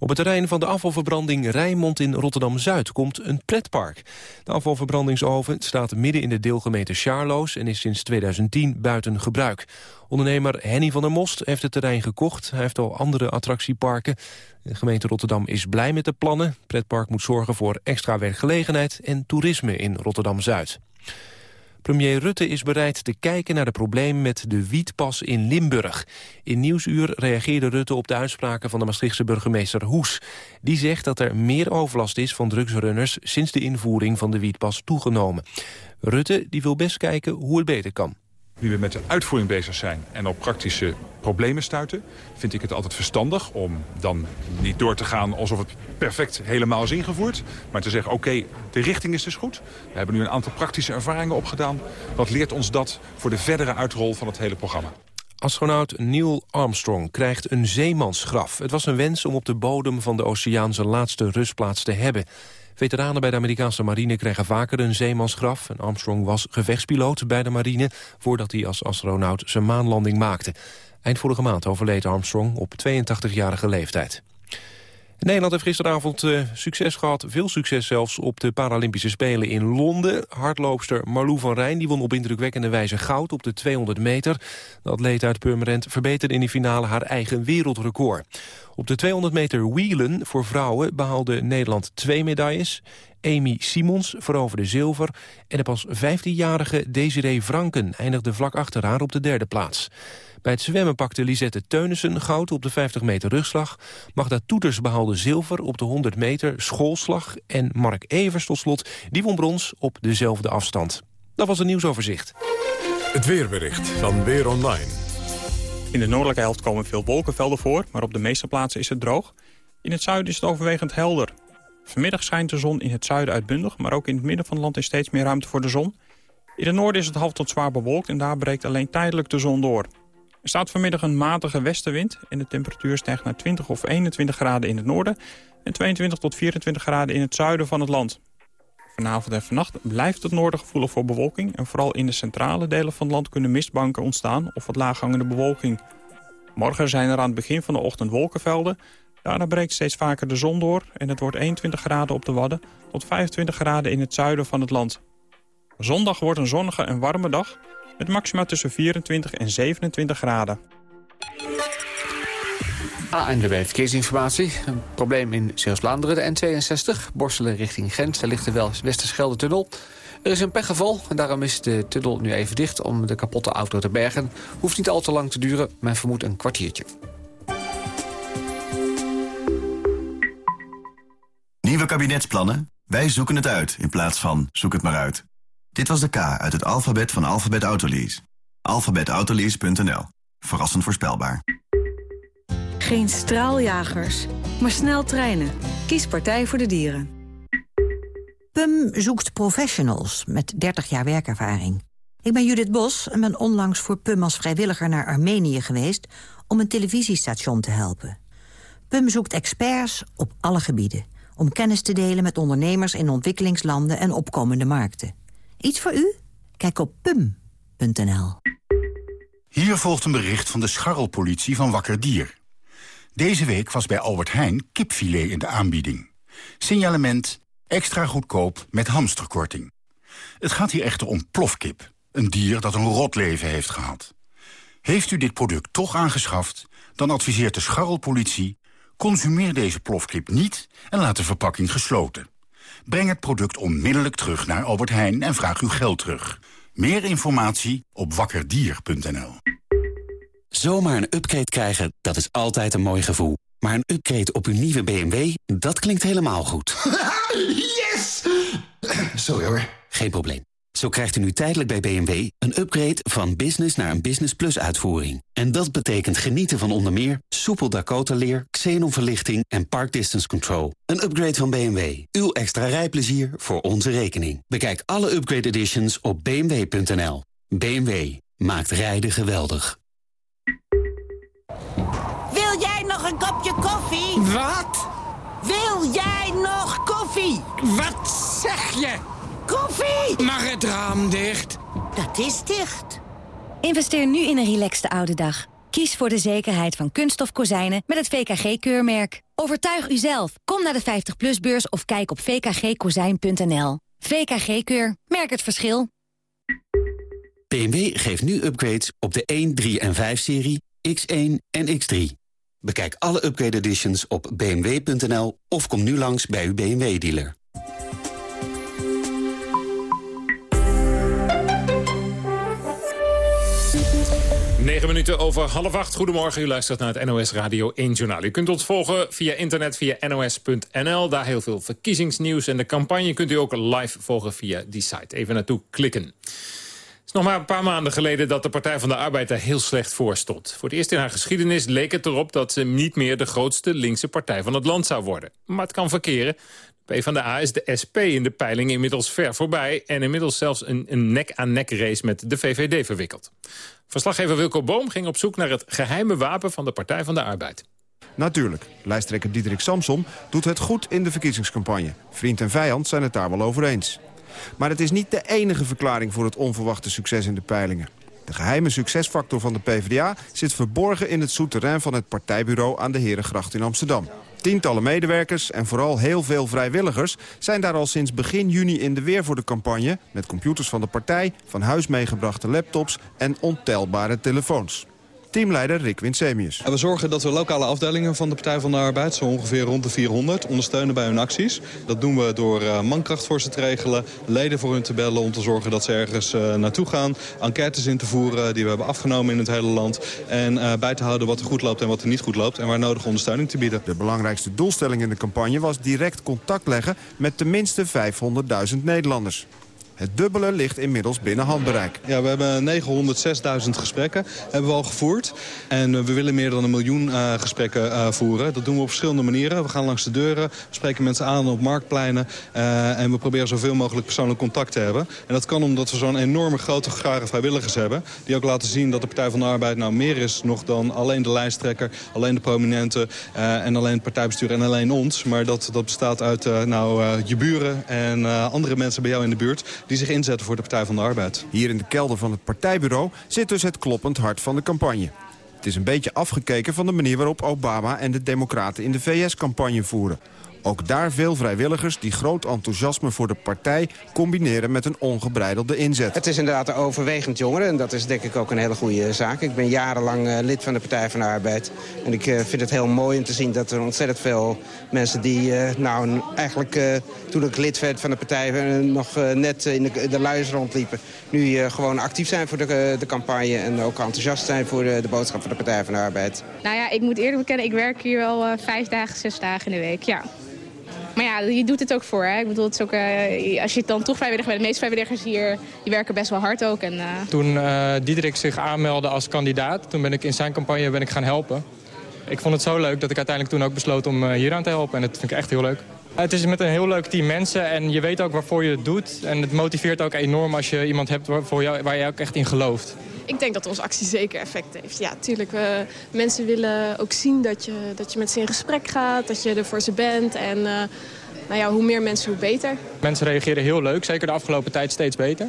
Op het terrein van de afvalverbranding Rijnmond in Rotterdam-Zuid komt een pretpark. De afvalverbrandingsoven staat midden in de deelgemeente Charloes en is sinds 2010 buiten gebruik. Ondernemer Henny van der Most heeft het terrein gekocht. Hij heeft al andere attractieparken. De gemeente Rotterdam is blij met de plannen. Het pretpark moet zorgen voor extra werkgelegenheid en toerisme in Rotterdam-Zuid. Premier Rutte is bereid te kijken naar de problemen met de wietpas in Limburg. In Nieuwsuur reageerde Rutte op de uitspraken van de Maastrichtse burgemeester Hoes. Die zegt dat er meer overlast is van drugsrunners sinds de invoering van de wietpas toegenomen. Rutte die wil best kijken hoe het beter kan. Nu we met de uitvoering bezig zijn en op praktische problemen stuiten... vind ik het altijd verstandig om dan niet door te gaan alsof het perfect helemaal is ingevoerd. Maar te zeggen, oké, de richting is dus goed. We hebben nu een aantal praktische ervaringen opgedaan. Wat leert ons dat voor de verdere uitrol van het hele programma? Astronaut Neil Armstrong krijgt een zeemansgraf. Het was een wens om op de bodem van de oceaan zijn laatste rustplaats te hebben. Veteranen bij de Amerikaanse marine krijgen vaker een zeemansgraf. En Armstrong was gevechtspiloot bij de marine... voordat hij als astronaut zijn maanlanding maakte. Eind vorige maand overleed Armstrong op 82-jarige leeftijd. Nederland heeft gisteravond uh, succes gehad, veel succes zelfs, op de Paralympische Spelen in Londen. Hardloopster Marlou van Rijn die won op indrukwekkende wijze goud op de 200 meter. De atleet uit Purmerend verbeterde in de finale haar eigen wereldrecord. Op de 200 meter wielen voor vrouwen behaalde Nederland twee medailles. Amy Simons veroverde zilver en de pas 15-jarige Desiree Franken eindigde vlak achter haar op de derde plaats. Bij het zwemmen pakte Lisette Teunissen goud op de 50 meter rugslag. Magda Toeters behaalde zilver op de 100 meter schoolslag. En Mark Evers tot slot, die won brons op dezelfde afstand. Dat was het nieuwsoverzicht. Het weerbericht van Weer Online. In de noordelijke helft komen veel wolkenvelden voor, maar op de meeste plaatsen is het droog. In het zuiden is het overwegend helder. Vanmiddag schijnt de zon in het zuiden uitbundig, maar ook in het midden van het land is steeds meer ruimte voor de zon. In het noorden is het half tot zwaar bewolkt en daar breekt alleen tijdelijk de zon door. Er staat vanmiddag een matige westenwind en de temperatuur stijgt naar 20 of 21 graden in het noorden en 22 tot 24 graden in het zuiden van het land. Vanavond en vannacht blijft het noorden gevoelig voor bewolking... en vooral in de centrale delen van het land kunnen mistbanken ontstaan... of wat laaghangende bewolking. Morgen zijn er aan het begin van de ochtend wolkenvelden. Daarna breekt steeds vaker de zon door... en het wordt 21 graden op de Wadden tot 25 graden in het zuiden van het land. Zondag wordt een zonnige en warme dag... met maxima tussen 24 en 27 graden. ANWB Verkeersinformatie. Een probleem in Zeeuws-Vlaanderen, de N62. Borstelen richting Gent, daar ligt de Westerschelde-tunnel. Er is een pechgeval en daarom is de tunnel nu even dicht om de kapotte auto te bergen. Hoeft niet al te lang te duren, men vermoedt een kwartiertje. Nieuwe kabinetsplannen? Wij zoeken het uit in plaats van zoek het maar uit. Dit was de K uit het alfabet van Alphabet Autolease. Alphabetautolease.nl. Verrassend voorspelbaar. Geen straaljagers, maar snel treinen. Kies Partij voor de Dieren. PUM zoekt professionals met 30 jaar werkervaring. Ik ben Judith Bos en ben onlangs voor PUM als vrijwilliger naar Armenië geweest... om een televisiestation te helpen. PUM zoekt experts op alle gebieden... om kennis te delen met ondernemers in ontwikkelingslanden en opkomende markten. Iets voor u? Kijk op pum.nl. Hier volgt een bericht van de scharrelpolitie van Wakker Dier. Deze week was bij Albert Heijn kipfilet in de aanbieding. Signalement extra goedkoop met hamsterkorting. Het gaat hier echter om plofkip, een dier dat een rot leven heeft gehad. Heeft u dit product toch aangeschaft, dan adviseert de scharrelpolitie... consumeer deze plofkip niet en laat de verpakking gesloten. Breng het product onmiddellijk terug naar Albert Heijn en vraag uw geld terug. Meer informatie op wakkerdier.nl. Zomaar een upgrade krijgen, dat is altijd een mooi gevoel. Maar een upgrade op uw nieuwe BMW, dat klinkt helemaal goed. yes! Sorry hoor. Geen probleem. Zo krijgt u nu tijdelijk bij BMW een upgrade van business naar een Business Plus uitvoering. En dat betekent genieten van onder meer soepel Dakota-leer, xenonverlichting en park distance control. Een upgrade van BMW. Uw extra rijplezier voor onze rekening. Bekijk alle upgrade editions op bmw.nl. BMW maakt rijden geweldig. Wil jij nog een kopje koffie? Wat? Wil jij nog koffie? Wat zeg je? Koffie! Mag het raam dicht? Dat is dicht. Investeer nu in een relaxte oude dag. Kies voor de zekerheid van kunststof kozijnen met het VKG-keurmerk. Overtuig uzelf. Kom naar de 50PLUS-beurs of kijk op vkgkozijn.nl. VKG-keur. Merk het verschil. BMW geeft nu upgrades op de 1, 3 en 5-serie, X1 en X3. Bekijk alle upgrade editions op bmw.nl of kom nu langs bij uw BMW-dealer. Negen minuten over half acht. Goedemorgen, u luistert naar het NOS Radio 1 Journaal. U kunt ons volgen via internet, via nos.nl. Daar heel veel verkiezingsnieuws en de campagne kunt u ook live volgen via die site. Even naartoe klikken. Het is nog maar een paar maanden geleden dat de Partij van de Arbeid er heel slecht voor stond. Voor het eerst in haar geschiedenis leek het erop dat ze niet meer de grootste linkse partij van het land zou worden. Maar het kan verkeren. PvdA is de SP in de peiling inmiddels ver voorbij... en inmiddels zelfs een nek-aan-nek race met de VVD verwikkeld. Verslaggever Wilco Boom ging op zoek naar het geheime wapen van de Partij van de Arbeid. Natuurlijk, lijsttrekker Diederik Samson doet het goed in de verkiezingscampagne. Vriend en vijand zijn het daar wel over eens. Maar het is niet de enige verklaring voor het onverwachte succes in de peilingen. De geheime succesfactor van de PvdA zit verborgen in het souterrain van het partijbureau aan de Herengracht in Amsterdam. Tientallen medewerkers en vooral heel veel vrijwilligers zijn daar al sinds begin juni in de weer voor de campagne... met computers van de partij, van huis meegebrachte laptops en ontelbare telefoons. Teamleider Rick Winsemius. We zorgen dat we lokale afdelingen van de Partij van de Arbeid... zo ongeveer rond de 400, ondersteunen bij hun acties. Dat doen we door uh, mankracht voor ze te regelen, leden voor hun te bellen... om te zorgen dat ze ergens uh, naartoe gaan, enquêtes in te voeren... die we hebben afgenomen in het hele land... en uh, bij te houden wat er goed loopt en wat er niet goed loopt... en waar nodig ondersteuning te bieden. De belangrijkste doelstelling in de campagne was direct contact leggen... met tenminste 500.000 Nederlanders. Het dubbele ligt inmiddels binnen handbereik. Ja, we hebben 906.000 gesprekken hebben we al gevoerd. En we willen meer dan een miljoen uh, gesprekken uh, voeren. Dat doen we op verschillende manieren. We gaan langs de deuren, we spreken mensen aan op marktpleinen. En we proberen zoveel mogelijk persoonlijk contact te hebben. En dat kan omdat we zo'n enorme grote grare vrijwilligers hebben. Die ook laten zien dat de Partij van de Arbeid nou meer is nog dan alleen de lijsttrekker. Alleen de prominenten en alleen het partijbestuur en alleen ons. Maar dat, dat bestaat uit nou, je buren en andere mensen bij jou in de buurt die zich inzetten voor de Partij van de Arbeid. Hier in de kelder van het partijbureau zit dus het kloppend hart van de campagne. Het is een beetje afgekeken van de manier waarop Obama en de Democraten in de VS campagne voeren. Ook daar veel vrijwilligers die groot enthousiasme voor de partij combineren met een ongebreidelde inzet. Het is inderdaad overwegend jongeren en dat is denk ik ook een hele goede zaak. Ik ben jarenlang uh, lid van de Partij van de Arbeid. En ik uh, vind het heel mooi om te zien dat er ontzettend veel mensen die uh, nou eigenlijk toen ik lid werd van de partij nog net in de, de luiers rondliepen. Nu gewoon actief zijn voor de, de campagne en ook enthousiast zijn voor de, de boodschap van de Partij van de Arbeid. Nou ja, ik moet eerlijk bekennen, ik werk hier wel vijf dagen, zes dagen in de week, ja. Maar ja, je doet het ook voor. Hè? Ik bedoel, het is ook, uh, als je dan toch vrijwillig bent, de meeste vrijwilligers hier, die werken best wel hard ook. En, uh... Toen uh, Diederik zich aanmeldde als kandidaat, toen ben ik in zijn campagne ben ik gaan helpen. Ik vond het zo leuk dat ik uiteindelijk toen ook besloot om hier aan te helpen. En dat vind ik echt heel leuk. Het is met een heel leuk team mensen en je weet ook waarvoor je het doet. En het motiveert ook enorm als je iemand hebt voor jou, waar je ook echt in gelooft. Ik denk dat onze actie zeker effect heeft. Ja, tuurlijk. Mensen willen ook zien dat je, dat je met ze in gesprek gaat, dat je er voor ze bent. En uh, nou ja, hoe meer mensen, hoe beter. Mensen reageren heel leuk, zeker de afgelopen tijd steeds beter.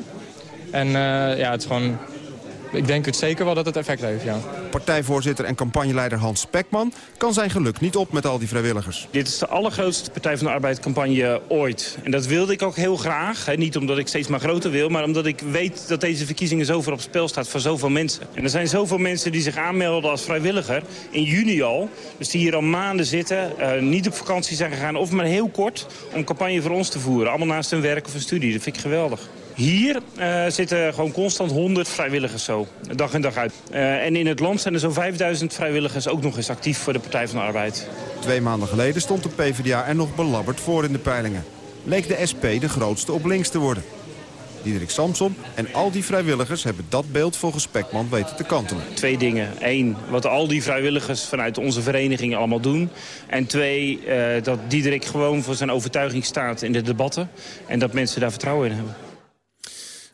En uh, ja, het is gewoon ik denk het zeker wel dat het effect heeft, ja. Partijvoorzitter en campagneleider Hans Spekman kan zijn geluk niet op met al die vrijwilligers. Dit is de allergrootste Partij van de Arbeid campagne ooit. En dat wilde ik ook heel graag. Hè. Niet omdat ik steeds maar groter wil, maar omdat ik weet dat deze verkiezingen zoveel op spel staat voor zoveel mensen. En er zijn zoveel mensen die zich aanmelden als vrijwilliger in juni al. Dus die hier al maanden zitten, uh, niet op vakantie zijn gegaan of maar heel kort om campagne voor ons te voeren. Allemaal naast hun werk of een studie. Dat vind ik geweldig. Hier uh, zitten gewoon constant 100 vrijwilligers zo, dag in dag uit. Uh, en in het land zijn er zo'n 5000 vrijwilligers ook nog eens actief voor de Partij van de Arbeid. Twee maanden geleden stond de PvdA er nog belabberd voor in de peilingen. Leek de SP de grootste op links te worden. Diederik Samson en al die vrijwilligers hebben dat beeld volgens Spekman weten te kantelen. Twee dingen. Eén, wat al die vrijwilligers vanuit onze vereniging allemaal doen. En twee, uh, dat Diederik gewoon voor zijn overtuiging staat in de debatten. En dat mensen daar vertrouwen in hebben.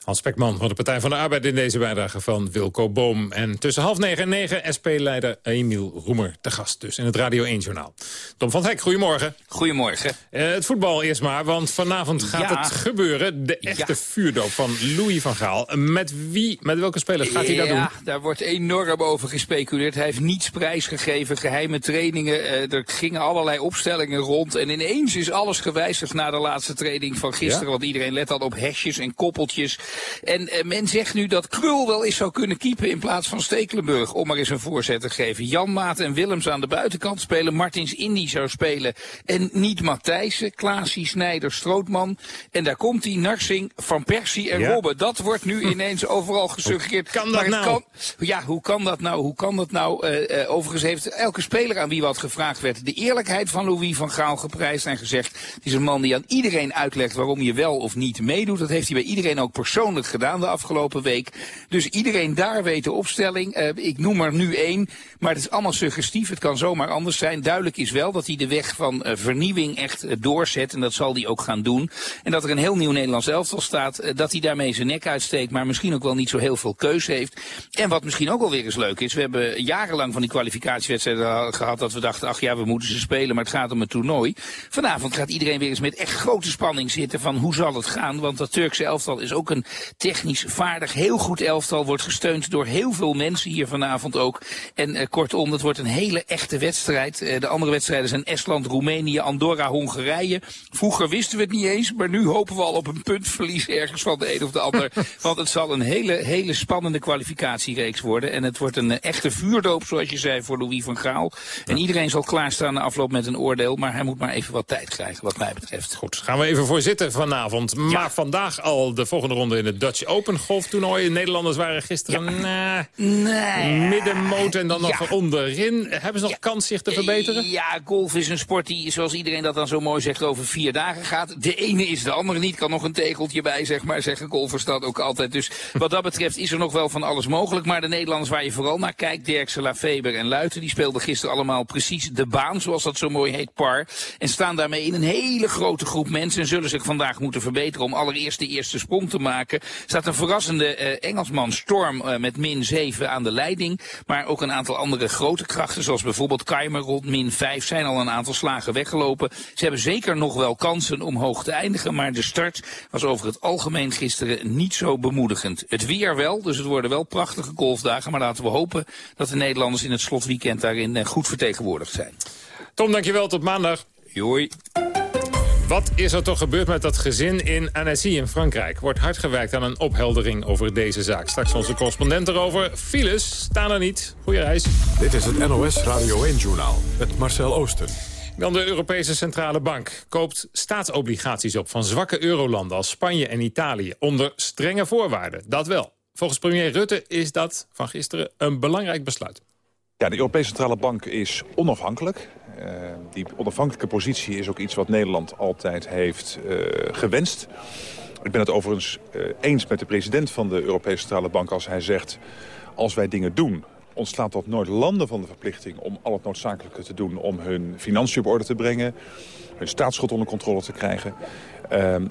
Hans Spekman van de Partij van de Arbeid in deze bijdrage van Wilco Boom. En tussen half negen en negen SP-leider Emiel Roemer te gast. Dus in het Radio 1-journaal. Tom van Hek, goedemorgen. Goedemorgen. Uh, het voetbal eerst maar, want vanavond gaat Ja. het gebeuren. De echte Ja. vuurdoop van Louis van Gaal. Met wie, met welke spelers gaat hij dat doen? Ja, daar wordt enorm over gespeculeerd. Hij heeft niets prijsgegeven, geheime trainingen. eh, er gingen allerlei opstellingen rond. En ineens is alles gewijzigd na de laatste training van gisteren. Want iedereen let dan op hesjes en koppeltjes. En eh, men zegt nu dat Krul wel eens zou kunnen keepen in plaats van Stekelenburg. Om maar eens een voorzet te geven. Jan Maat en Willems aan de buitenkant spelen. Martins Indy zou spelen. En niet Matthijssen, Klaasie, Snijder, Strootman. En daar komt hij, Narsing, Van Persie en Ja. Robben. Dat wordt nu ineens overal gesuggereerd. kan dat nou? kan- ja, hoe kan dat nou? Hoe kan dat nou? Eh, eh, overigens heeft elke speler aan wie wat gevraagd werd... de eerlijkheid van Louis van Gaal geprijsd en gezegd... het is een man die aan iedereen uitlegt waarom je wel of niet meedoet. Dat heeft hij bij iedereen ook persoonlijk gedaan de afgelopen week. Dus iedereen daar weet de opstelling. Eh, ik noem er nu één, maar het is allemaal suggestief. Het kan zomaar anders zijn. Duidelijk is wel dat hij de weg van eh, vernieuwing echt eh, doorzet. En dat zal hij ook gaan doen. En dat er een heel nieuw Nederlands elftal staat. eh, dat hij daarmee zijn nek uitsteekt, maar misschien ook wel niet zo heel veel keus heeft. En wat misschien ook wel weer eens leuk is. We hebben jarenlang van die kwalificatiewedstrijden al gehad dat we dachten, ach ja, we moeten ze spelen, maar het gaat om het toernooi. Vanavond gaat iedereen weer eens met echt grote spanning zitten van hoe zal het gaan. Want dat Turkse elftal is ook een technisch vaardig, heel goed elftal. Wordt gesteund door heel veel mensen hier vanavond ook. En kortom, het wordt een hele echte wedstrijd. Uh, de andere wedstrijden zijn Estland, Roemenië, Andorra, Hongarije. Vroeger wisten we het niet eens, maar nu hopen we al op een puntverlies ergens van de een of de ander. Want het zal een hele, hele spannende kwalificatiereeks worden. En het wordt een uh, echte vuurdoop, zoals je zei, voor Louis van Gaal. En iedereen zal klaarstaan na afloop met een oordeel. Maar hij moet maar even wat tijd krijgen, wat mij betreft. Goed, gaan we even voor zitten vanavond. Maar ja. vandaag al de volgende ronde in het Dutch Open golftoernooi. Nederlanders waren gisteren ja. nee. middenmoot en dan nog onderin. Hebben ze nog kans zich te verbeteren? Ja, golf is een sport die, zoals iedereen dat dan zo mooi zegt, over vier dagen gaat. De ene is de andere niet. Kan nog een tegeltje bij, zeg maar, zeggen golfers dat ook altijd. Dus wat dat betreft is er nog wel van alles mogelijk. Maar de Nederlanders waar je vooral naar kijkt, Derksen, Lafeber en Luiten, die speelden gisteren allemaal precies de baan, zoals dat zo mooi heet, par. En staan daarmee in een hele grote groep mensen en zullen zich vandaag moeten verbeteren om allereerst de eerste sprong te maken. Staat een verrassende uh, Engelsman Storm uh, met min 7 aan de leiding. Maar ook een aantal andere grote krachten, zoals bijvoorbeeld Keimer rond min 5, zijn al een aantal slagen weggelopen. Ze hebben zeker nog wel kansen om hoog te eindigen, maar de start was over het algemeen gisteren niet zo bemoedigend. Het weer wel, dus het worden wel prachtige golfdagen, maar laten we hopen dat de Nederlanders in het slotweekend daarin uh, goed vertegenwoordigd zijn. Tom, dankjewel. Tot maandag. Joi. Wat is er toch gebeurd met dat gezin in Annecy in Frankrijk? Wordt hard gewerkt aan een opheldering over deze zaak. Straks onze correspondent erover. Files staan er niet. Goeie reis. Dit is het NOS Radio 1-journaal met Marcel Oosten. Dan de Europese Centrale Bank koopt staatsobligaties op van zwakke eurolanden als Spanje en Italië onder strenge voorwaarden. Dat wel. Volgens premier Rutte is dat van gisteren een belangrijk besluit. Ja, de Europese Centrale Bank is onafhankelijk. Uh, die onafhankelijke positie is ook iets wat Nederland altijd heeft uh, gewenst. Ik ben het overigens uh, eens met de president van de Europese Centrale Bank als hij zegt... als wij dingen doen, ontslaat dat nooit landen van de verplichting... om al het noodzakelijke te doen om hun financiën op orde te brengen... hun staatsschuld onder controle te krijgen.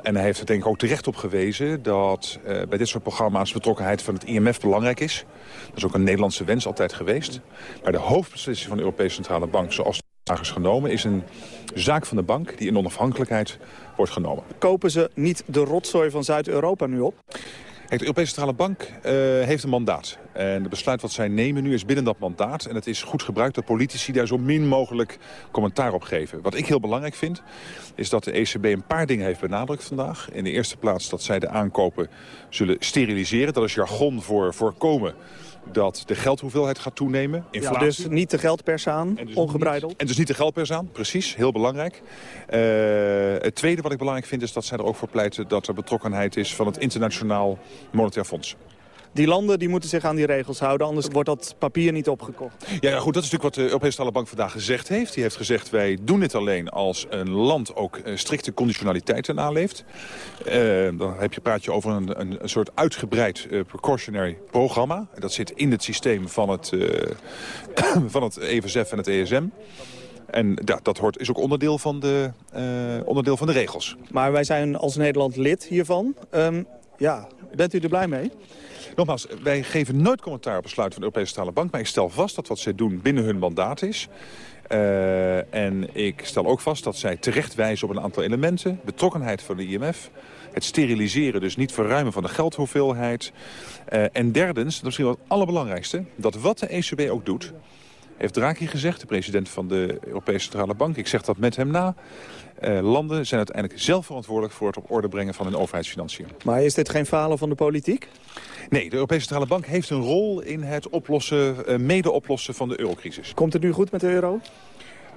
En hij heeft er denk ik ook terecht op gewezen dat bij dit soort programma's betrokkenheid van het IMF belangrijk is. Dat is ook een Nederlandse wens altijd geweest. Maar de hoofdbeslissing van de Europese Centrale Bank, zoals genomen, is een zaak van de bank die in onafhankelijkheid wordt genomen. Kopen ze niet de rotzooi van Zuid-Europa nu op? Kijk, de Europese Centrale Bank uh, heeft een mandaat. En het besluit wat zij nemen nu is binnen dat mandaat. En het is goed gebruikt dat politici daar zo min mogelijk commentaar op geven. Wat ik heel belangrijk vind, is dat de ECB een paar dingen heeft benadrukt vandaag. In de eerste plaats dat zij de aankopen zullen steriliseren. Dat is jargon voor voorkomen dat de geldhoeveelheid gaat toenemen. Ja, dus niet de geldpers aan, en dus ongebreideld? Niet, en dus niet de geldpers aan, precies, heel belangrijk. Uh, het tweede wat ik belangrijk vind is dat zij er ook voor pleiten... dat er betrokkenheid is van het Internationaal Monetair Fonds. Die landen die moeten zich aan die regels houden, anders wordt dat papier niet opgekocht. Ja, ja goed, dat is natuurlijk wat de Europese Centrale Bank vandaag gezegd heeft. Die heeft gezegd, wij doen dit alleen als een land ook uh, strikte conditionaliteiten naleeft. Uh, dan heb je, praat je over een, een, een soort uitgebreid uh, precautionary programma. Dat zit in het systeem van het, van het EFSF en het ESM. En ja, dat hoort, is ook onderdeel van, de, onderdeel van de regels. Maar wij zijn als Nederland lid hiervan. Um, ja, bent u er blij mee? Nogmaals, wij geven nooit commentaar op besluit van de Europese Centrale Bank. Maar ik stel vast dat wat zij doen binnen hun mandaat is. Uh, en ik stel ook vast dat zij terecht wijzen op een aantal elementen. Betrokkenheid van de IMF. Het steriliseren, dus niet verruimen van de geldhoeveelheid. Uh, en derdens, dat is misschien wel het allerbelangrijkste... dat wat de ECB ook doet... heeft Draghi gezegd, de president van de Europese Centrale Bank... ik zeg dat met hem na... Uh, landen zijn uiteindelijk zelf verantwoordelijk voor het op orde brengen van hun overheidsfinanciën. Maar is dit geen falen van de politiek? Nee, de Europese Centrale Bank heeft een rol in het oplossen, uh, mede-oplossen van de eurocrisis. Komt het nu goed met de euro?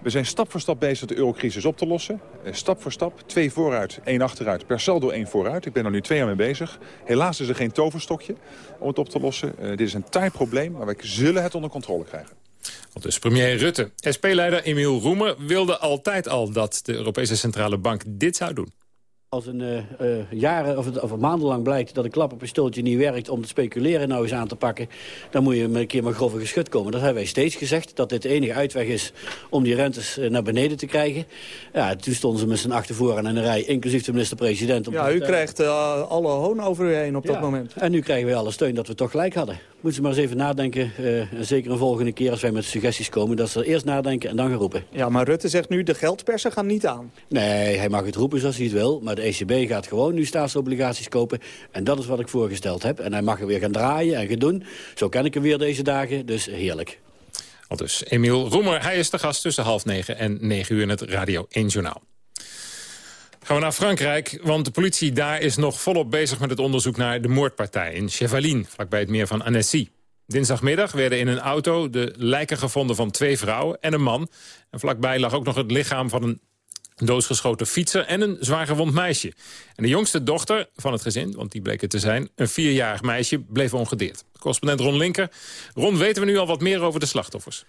We zijn stap voor stap bezig de eurocrisis op te lossen. Uh, stap voor stap, twee vooruit, één achteruit, per saldo één vooruit. Ik ben er nu twee jaar mee bezig. Helaas is er geen toverstokje om het op te lossen. Uh, dit is een taai probleem, maar wij zullen het onder controle krijgen. Want dus premier Rutte. SP-leider Emiel Roemer wilde altijd al dat de Europese Centrale Bank dit zou doen. Als een uh, uh, jaren of, of maandenlang blijkt dat een klap op een stoeltje niet werkt... om het speculeren nou eens aan te pakken... dan moet je met een keer maar grove geschut komen. Dat hebben wij steeds gezegd, dat dit de enige uitweg is... om die rentes uh, naar beneden te krijgen. Ja, toen stonden ze met z'n achter voor aan een rij, inclusief de minister-president. Ja, u krijgt alle hoon over u heen op ja. dat moment. En nu krijgen wij alle steun dat we toch gelijk hadden. Moeten ze maar eens even nadenken, en zeker een volgende keer als wij met suggesties komen... dat ze eerst nadenken en dan gaan roepen. Ja, maar Rutte zegt nu, de geldpersen gaan niet aan. Nee, hij mag het roepen zoals hij het wil, maar de ECB gaat gewoon nu staatsobligaties kopen. En dat is wat ik voorgesteld heb. En hij mag er weer gaan draaien en gaan doen. Zo ken ik hem weer deze dagen, dus heerlijk. Al dus Emiel Roemer, hij is de gast tussen half negen en negen uur in het Radio 1 Journaal. Gaan we naar Frankrijk, want de politie daar is nog volop bezig met het onderzoek naar de moordpartij in Chevaline, vlakbij het meer van Annecy. Dinsdagmiddag werden in een auto de lijken gevonden van twee vrouwen en een man. En vlakbij lag ook nog het lichaam van een doodgeschoten fietser en een zwaar gewond meisje. En de jongste dochter van het gezin, want die bleek het te zijn... een vierjarig meisje, bleef ongedeerd. Correspondent Ron Linker. Ron, weten we nu al wat meer over de slachtoffers?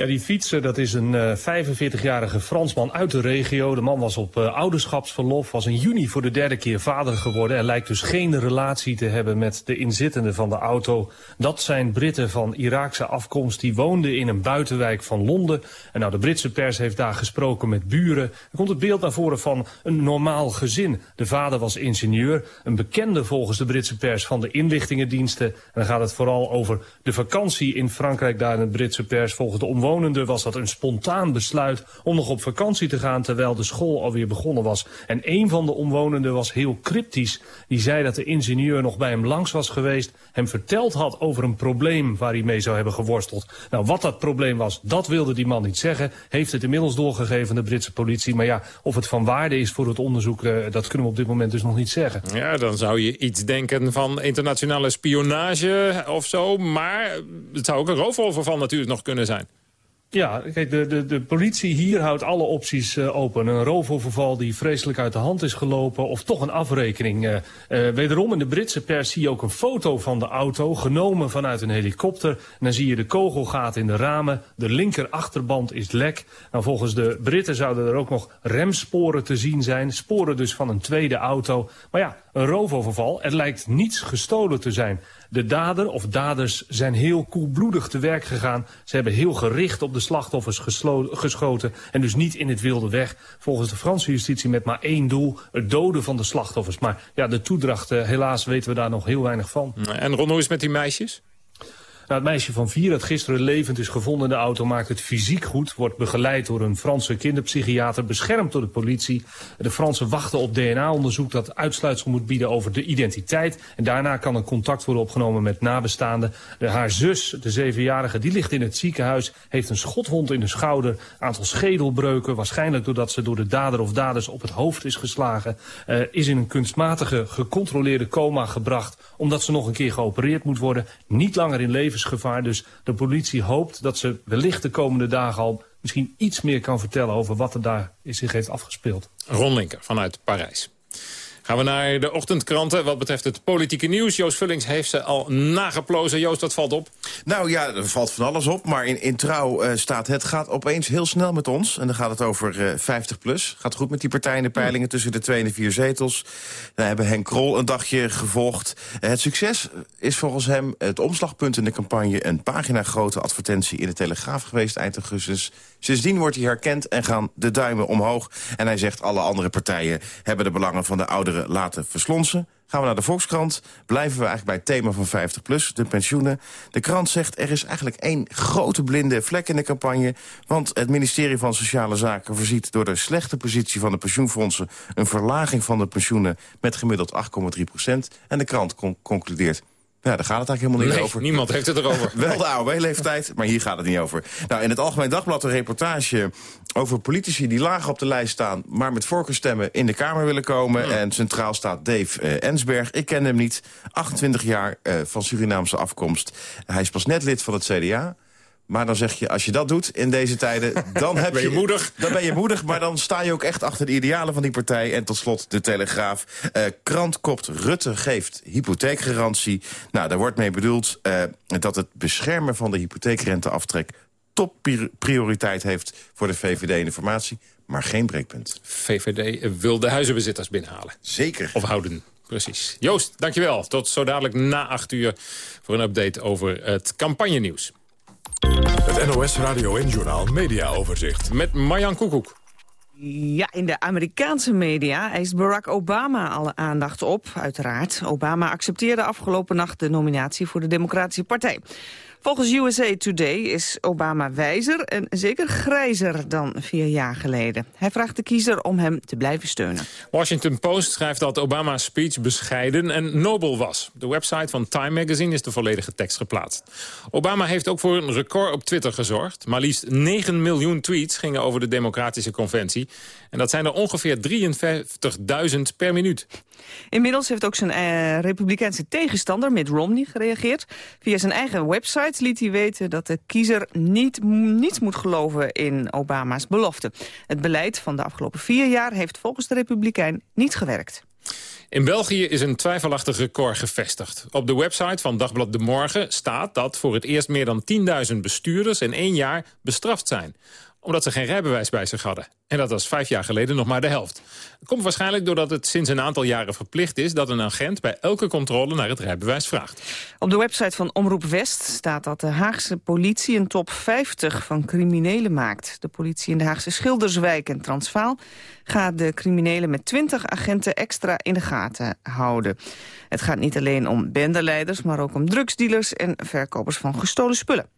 Ja, die fietser, dat is een uh, 45-jarige Fransman uit de regio. De man was op uh, ouderschapsverlof, was in juni voor de derde keer vader geworden... en lijkt dus geen relatie te hebben met de inzittenden van de auto. Dat zijn Britten van Iraakse afkomst. Die woonden in een buitenwijk van Londen. En nou, de Britse pers heeft daar gesproken met buren. Er komt het beeld naar voren van een normaal gezin. De vader was ingenieur, een bekende volgens de Britse pers van de inlichtingendiensten. En dan gaat het vooral over de vakantie in Frankrijk daar in de Britse pers volgens de omwonenden omwonenden was dat een spontaan besluit om nog op vakantie te gaan terwijl de school alweer begonnen was. En een van de omwonenden was heel cryptisch. Die zei dat de ingenieur nog bij hem langs was geweest, hem verteld had over een probleem waar hij mee zou hebben geworsteld. Nou, wat dat probleem was, dat wilde die man niet zeggen. Heeft het inmiddels doorgegeven de Britse politie. Maar ja, of het van waarde is voor het onderzoek, uh, dat kunnen we op dit moment dus nog niet zeggen. Ja, dan zou je iets denken van internationale spionage of zo. Maar het zou ook een roofoverval natuurlijk nog kunnen zijn. Ja, kijk, de, de, de politie hier houdt alle opties uh, open. Een roofoverval die vreselijk uit de hand is gelopen of toch een afrekening. Uh, uh, wederom in de Britse pers zie je ook een foto van de auto, genomen vanuit een helikopter. Dan zie je de kogelgaten in de ramen, de linker achterband is lek. Nou, volgens de Britten zouden er ook nog remsporen te zien zijn, sporen dus van een tweede auto. Maar ja, een roofoverval, er lijkt niets gestolen te zijn. De dader of daders zijn heel koelbloedig te werk gegaan. Ze hebben heel gericht op de slachtoffers geschoten en dus niet in het wilde weg. Volgens de Franse justitie met maar één doel, het doden van de slachtoffers. Maar ja, de toedracht, uh, helaas weten we daar nog heel weinig van. En Ron, hoe is het met die meisjes? Het meisje van vier dat gisteren levend is gevonden in de auto maakt het fysiek goed. Wordt begeleid door een Franse kinderpsychiater, beschermd door de politie. De Fransen wachten op DNA-onderzoek dat uitsluitsel moet bieden over de identiteit. En daarna kan een contact worden opgenomen met nabestaanden. De, haar zus, de zevenjarige, die ligt in het ziekenhuis. Heeft een schotwond in de schouder, aantal schedelbreuken. Waarschijnlijk doordat ze door de dader of daders op het hoofd is geslagen. Uh, is in een kunstmatige, gecontroleerde coma gebracht. Omdat ze nog een keer geopereerd moet worden. Niet langer in levens levensgevaar. Dus de politie hoopt dat ze wellicht de komende dagen al misschien iets meer kan vertellen over wat er daar zich heeft afgespeeld. Ron Linker vanuit Parijs. Gaan we naar de ochtendkranten. Wat betreft het politieke nieuws. Joost Vullings heeft ze al nageplozen. Joost, dat valt op? Nou ja, er valt van alles op. Maar in, in trouw uh, staat het gaat opeens heel snel met ons. En dan gaat het over uh, 50 plus. Gaat goed met die partijen de peilingen tussen de twee en de vier zetels. We hebben Henk Krol een dagje gevolgd. Uh, het succes is volgens hem het omslagpunt in de campagne... een pagina grote advertentie in de Telegraaf geweest eind augustus. Sindsdien wordt hij herkend en gaan de duimen omhoog. En hij zegt alle andere partijen hebben de belangen van de ouderen laten verslonsen. Gaan we naar de Volkskrant, blijven we eigenlijk bij het thema van 50PLUS, de pensioenen. De krant zegt er is eigenlijk één grote blinde vlek in de campagne... want het ministerie van Sociale Zaken voorziet door de slechte positie van de pensioenfondsen... een verlaging van de pensioenen met gemiddeld 8,3 procent. En de krant concludeert, ja, daar gaat het eigenlijk helemaal niet nee, over. niemand heeft het erover. Wel de AOW-leeftijd, maar hier gaat het niet over. Nou, in het Algemeen Dagblad een reportage over politici die laag op de lijst staan... maar met voorkeurstemmen in de Kamer willen komen. Hmm. En centraal staat Dave uh, Ensberg. Ik ken hem niet. 28 jaar uh, van Surinaamse afkomst. Hij is pas net lid van het CDA. Maar dan zeg je, als je dat doet in deze tijden, dan heb ben je, moedig. Dan ben je moedig, maar dan sta je ook echt achter de idealen van die partij. En tot slot de Telegraaf. Uh, krant kopt, Rutte geeft hypotheekgarantie. Nou, daar wordt mee bedoeld uh, dat het beschermen van de hypotheekrenteaftrek topprioriteit heeft voor de VVD in de formatie, maar geen breekpunt. VVD wil de huizenbezitters binnenhalen. Zeker. Of houden. Precies. Joost, dankjewel. Tot zo dadelijk na acht uur voor een update over het campagnenieuws. Het NOS Radio en Journaal Media Overzicht. Met Marjan Koekoek. Ja, in de Amerikaanse media eist Barack Obama alle aandacht op, uiteraard. Obama accepteerde afgelopen nacht de nominatie voor de Democratische Partij. Volgens USA Today is Obama wijzer en zeker grijzer dan vier jaar geleden. Hij vraagt de kiezer om hem te blijven steunen. Washington Post schrijft dat Obama's speech bescheiden en nobel was. De website van Time Magazine is de volledige tekst geplaatst. Obama heeft ook voor een record op Twitter gezorgd. Maar liefst 9 miljoen tweets gingen over de Democratische Conventie. En dat zijn er ongeveer 53.000 per minuut. Inmiddels heeft ook zijn eh, republikeinse tegenstander Mitt Romney gereageerd. Via zijn eigen website liet hij weten dat de kiezer niet, niets moet geloven in Obama's belofte. Het beleid van de afgelopen vier jaar heeft volgens de republikein niet gewerkt. In België is een twijfelachtig record gevestigd. Op de website van Dagblad De Morgen staat dat voor het eerst meer dan 10.000 bestuurders in één jaar bestraft zijn omdat ze geen rijbewijs bij zich hadden. En dat was vijf jaar geleden nog maar de helft. Dat komt waarschijnlijk doordat het sinds een aantal jaren verplicht is... dat een agent bij elke controle naar het rijbewijs vraagt. Op de website van Omroep West staat dat de Haagse politie... een top 50 van criminelen maakt. De politie in de Haagse Schilderswijk en Transvaal... gaat de criminelen met 20 agenten extra in de gaten houden. Het gaat niet alleen om bendeleiders... maar ook om drugsdealers en verkopers van gestolen spullen.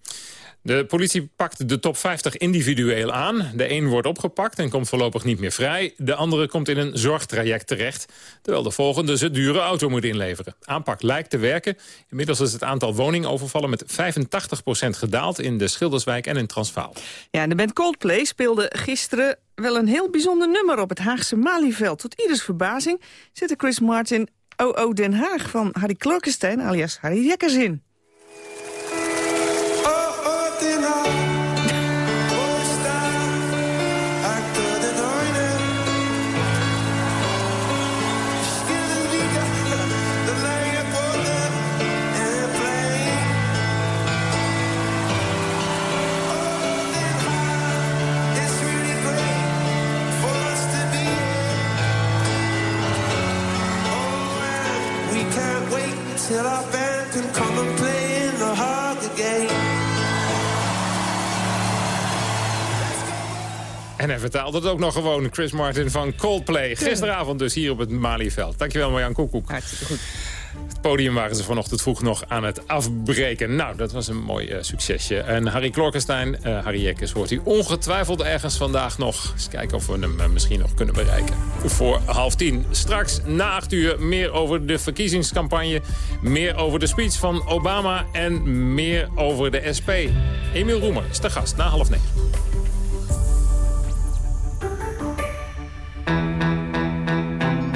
De politie pakt de top 50 individueel aan. De een wordt opgepakt en komt voorlopig niet meer vrij. De andere komt in een zorgtraject terecht. Terwijl de volgende zijn dure auto moet inleveren. Aanpak lijkt te werken. Inmiddels is het aantal woningovervallen met 85% gedaald... in de Schilderswijk en in Transvaal. Ja, de band Coldplay speelde gisteren wel een heel bijzonder nummer... op het Haagse Malieveld. Tot ieders verbazing zette Chris Martin OO Den Haag van Harry Klorkenstein... alias Harry Jekkers in. Till our band can come and play in the Hague again. En hij vertaalde het ook nog gewoon, Chris Martin van Coldplay. Gisteravond dus hier op het Malieveld. Dankjewel Marjan Koekoek. Hartstikke goed. Het podium waren ze vanochtend vroeg nog aan het afbreken. Nou, dat was een mooi uh, succesje. En Harry Klorkenstein, uh, Harry Jekkes, hoort u ongetwijfeld ergens vandaag nog. Eens kijken of we hem uh, misschien nog kunnen bereiken. Voor half tien. Straks na acht uur meer over de verkiezingscampagne. Meer over de speech van Obama en meer over de SP. Emiel Roemer is de gast na half negen.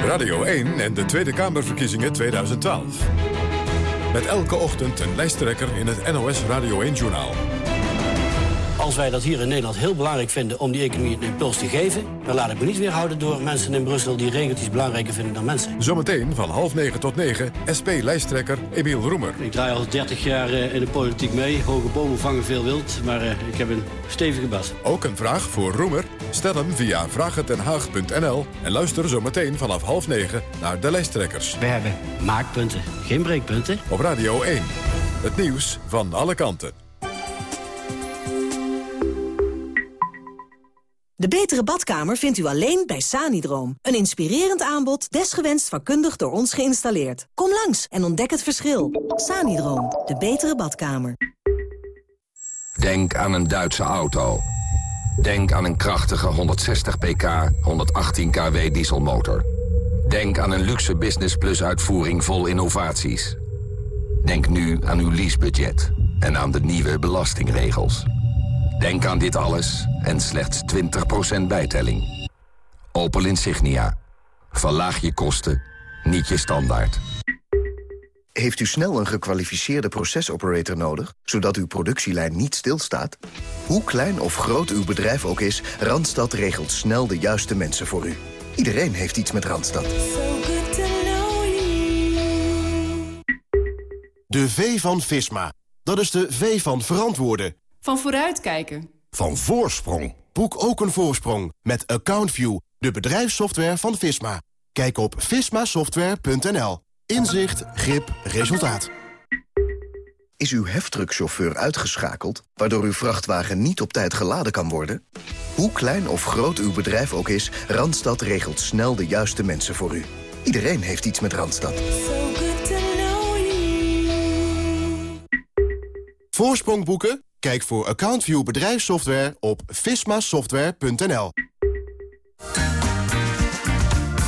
Radio 1 en de Tweede Kamerverkiezingen 2012. Met elke ochtend een lijsttrekker in het NOS Radio 1-journaal. Als wij dat hier in Nederland heel belangrijk vinden om die economie een impuls te geven... dan laat ik me niet weerhouden door mensen in Brussel die regeltjes belangrijker vinden dan mensen. Zometeen van half negen tot negen, SP-lijsttrekker Emiel Roemer. Ik draai al 30 jaar eh, in de politiek mee. Hoge bomen vangen veel wild, maar uh, ik heb een stevige bas. Ook een vraag voor Roemer? Stel hem via vragentenhaag.nl en luister zometeen vanaf half negen naar de lijsttrekkers. We hebben maakpunten, geen breekpunten. Op Radio 1, het nieuws van alle kanten. De betere badkamer vindt u alleen bij Sanidroom. Een inspirerend aanbod, desgewenst vakkundig door ons geïnstalleerd. Kom langs en ontdek het verschil. Sanidroom, de betere badkamer. Denk aan een Duitse auto. Denk aan een krachtige 160 pk, 118 kW dieselmotor. Denk aan een luxe Business Plus uitvoering vol innovaties. Denk nu aan uw leasebudget en aan de nieuwe belastingregels. Denk aan dit alles en slechts 20% bijtelling. Opel Insignia. Verlaag je kosten, niet je standaard. Heeft u snel een gekwalificeerde procesoperator nodig, zodat uw productielijn niet stilstaat? Hoe klein of groot uw bedrijf ook is, Randstad regelt snel de juiste mensen voor u. Iedereen heeft iets met Randstad. De V van Visma. Dat is de V van verantwoorden. Van vooruitkijken. Van voorsprong. Boek ook een voorsprong met AccountView, de bedrijfssoftware van Visma. Kijk op vismasoftware.nl. Inzicht, grip, resultaat. Is uw heftruckchauffeur uitgeschakeld, waardoor uw vrachtwagen niet op tijd geladen kan worden? Hoe klein of groot uw bedrijf ook is, Randstad regelt snel de juiste mensen voor u. Iedereen heeft iets met Randstad. Voorsprong boeken? Kijk voor AccountView bedrijfssoftware op vismasoftware.nl.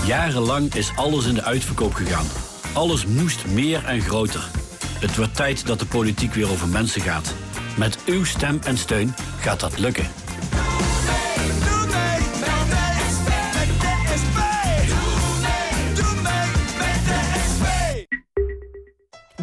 Jarenlang is alles in de uitverkoop gegaan. Alles moest meer en groter. Het wordt tijd dat de politiek weer over mensen gaat. Met uw stem en steun gaat dat lukken.